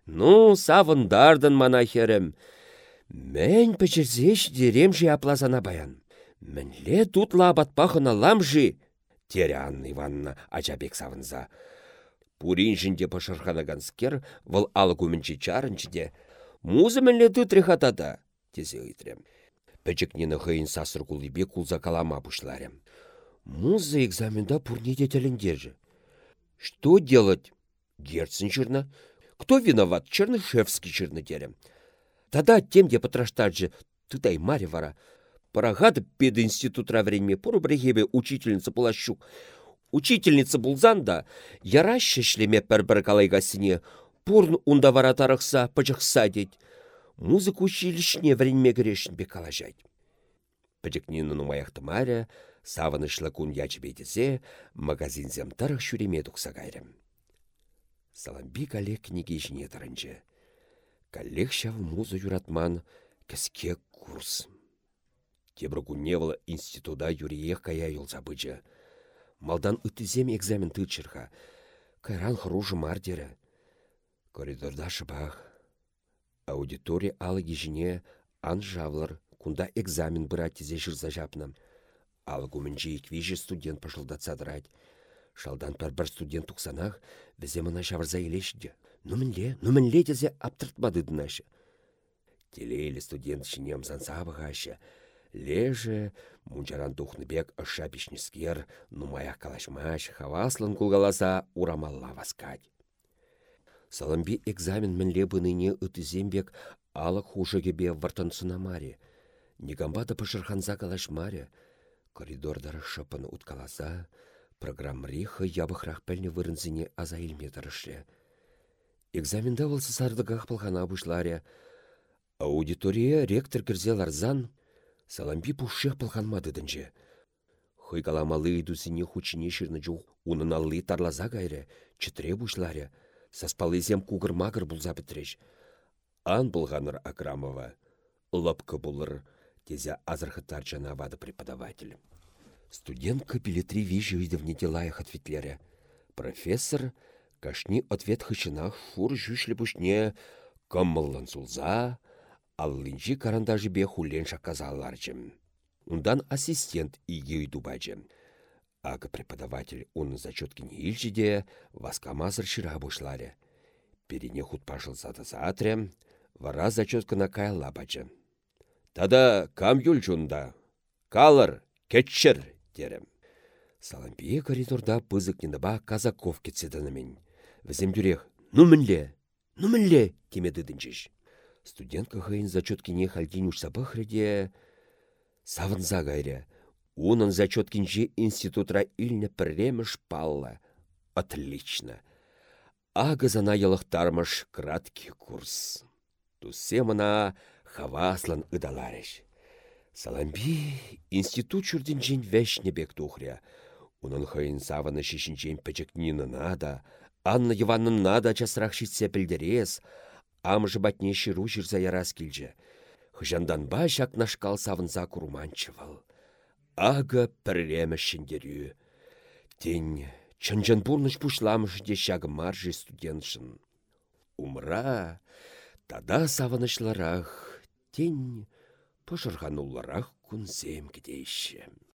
Ну, савындардын мана херем. Мен пӹчӹрзеш деремжі аплазана баян. Мӹнле тутла батпахына ламжи, тере Анна Ивановна ачабек савынза. Пурин жінде пашырханаган скер, вăл алы күмінчі чарынчыде. Музы мӹнле тытре хатада, тезе ыйтрем. Пӹчікнені хыйын сасыр кулыбе кулза калама пушларем. Музы экзаменда пурнеде тәліндержі. Что делать? Герцен жирна. Кто виноват? Чернышевский чернодерем. Тада тем, где потраштать же, тыдай маре вара. Парагады пединститутра вренме пұры біргебе учительница булащук. Учительница булзан да, яра шешлеме пір-бір калайгасыне, пурн унда вара тарықса, пыжықса дед. Музыка училищне вренме грешін бе калажать. Пыжықнені нумаяқты маря, савынышлы кун ячбетізе, магазинзем тарық шүреме тұқса кайрым. Саламби калек книги жіне тұрынчы. Калек шав музы юратман, кіске курс. Тебір күнневыл институда юриех кая бычы. Малдан үтізем экзамен тычырға. Кайран хружы мардері. Коридорда шыбақ. Аудитория алы кежіне ан жавлар, кунда экзамен бұра тезе жырза жапнам. Алы иквижі студент пашылдатса дырать. Шалдан пәр бір студент тұқсанақ, візе мына жавырза елешді. Нумінле, нумінле тезе аптыртмады дынашы. Телейлі студент шинем сабығашы. Леже, мунчаран тухныбек ыша пишнескер, нумаях калашмаш, хаваслын кулгаласа урамалла васкать. Саламби экзамен мінле бұныне үтізембек алық хужыгебе вартансына маре. Негамбада пышырханза калашмаре. Коридордары шыпын уткаласа, программрихы ябықрақ пәліне вырынзіне аза илме тұрышле. Экзаменда болсы сардығақ пылғана бұшларе. Аудитория ректор кірзе ларзан, саламби пушшех пылғанмады дінже. Хыйгаламалы идусіне хучине шырны жух, уныналлы тарлаза гайры, чытре бұшларе, саспалызем кугыр-магыр бұлза бітреш. Ан бұлғаныр Акрамова, лапкы бұлыр, тезе азырхыттар жана вады преподаватель. Студентка билетри вижу идывне делаях ответлері. Профессор кашни ответ хычынах фур жүшлі бұшне кыммыллан сулза, аллинжи карандажы бе хулен шаказаларчым. Ундан ассистент иге дубачы. Ага преподаватель он зачеткине илчиде васкамазыр шыра бушларе. Перене худ пашыл зады заатре, вара зачеткана кайла бачы. Тада кам юльчунда? Калыр, кетчір, дерем. Салампие коридорда пызыкнендіба казаков кетседінімін. Візем дүрех, ну мінле, ну мінле, дінчіш. Студентка хыйын зачеткине хальдин сабахреде савынза гайре. Унын зачеткинче институтра илне пірреміш палла. Отлично. Агызана елықтармыш краткий курс. Тусе мына хаваслан ыдаларыш. Саламби институт чурдинчен вәшне бек тухря. Унын хыйын саваны шишінчен пәчекнины нада, Анна Ивановна нада часрах шитсе пілдерес, амжы батне шыру жүрза ярас келжі. Хыжанданба шак нашкал савынса курманчывал. Ага пірремі шендерю. Тень, чынжан бурныш пушламыш де шагы маржы студентшын. Умра, тада савынышларах, тень, пошырғанулларах күнсем кедейші.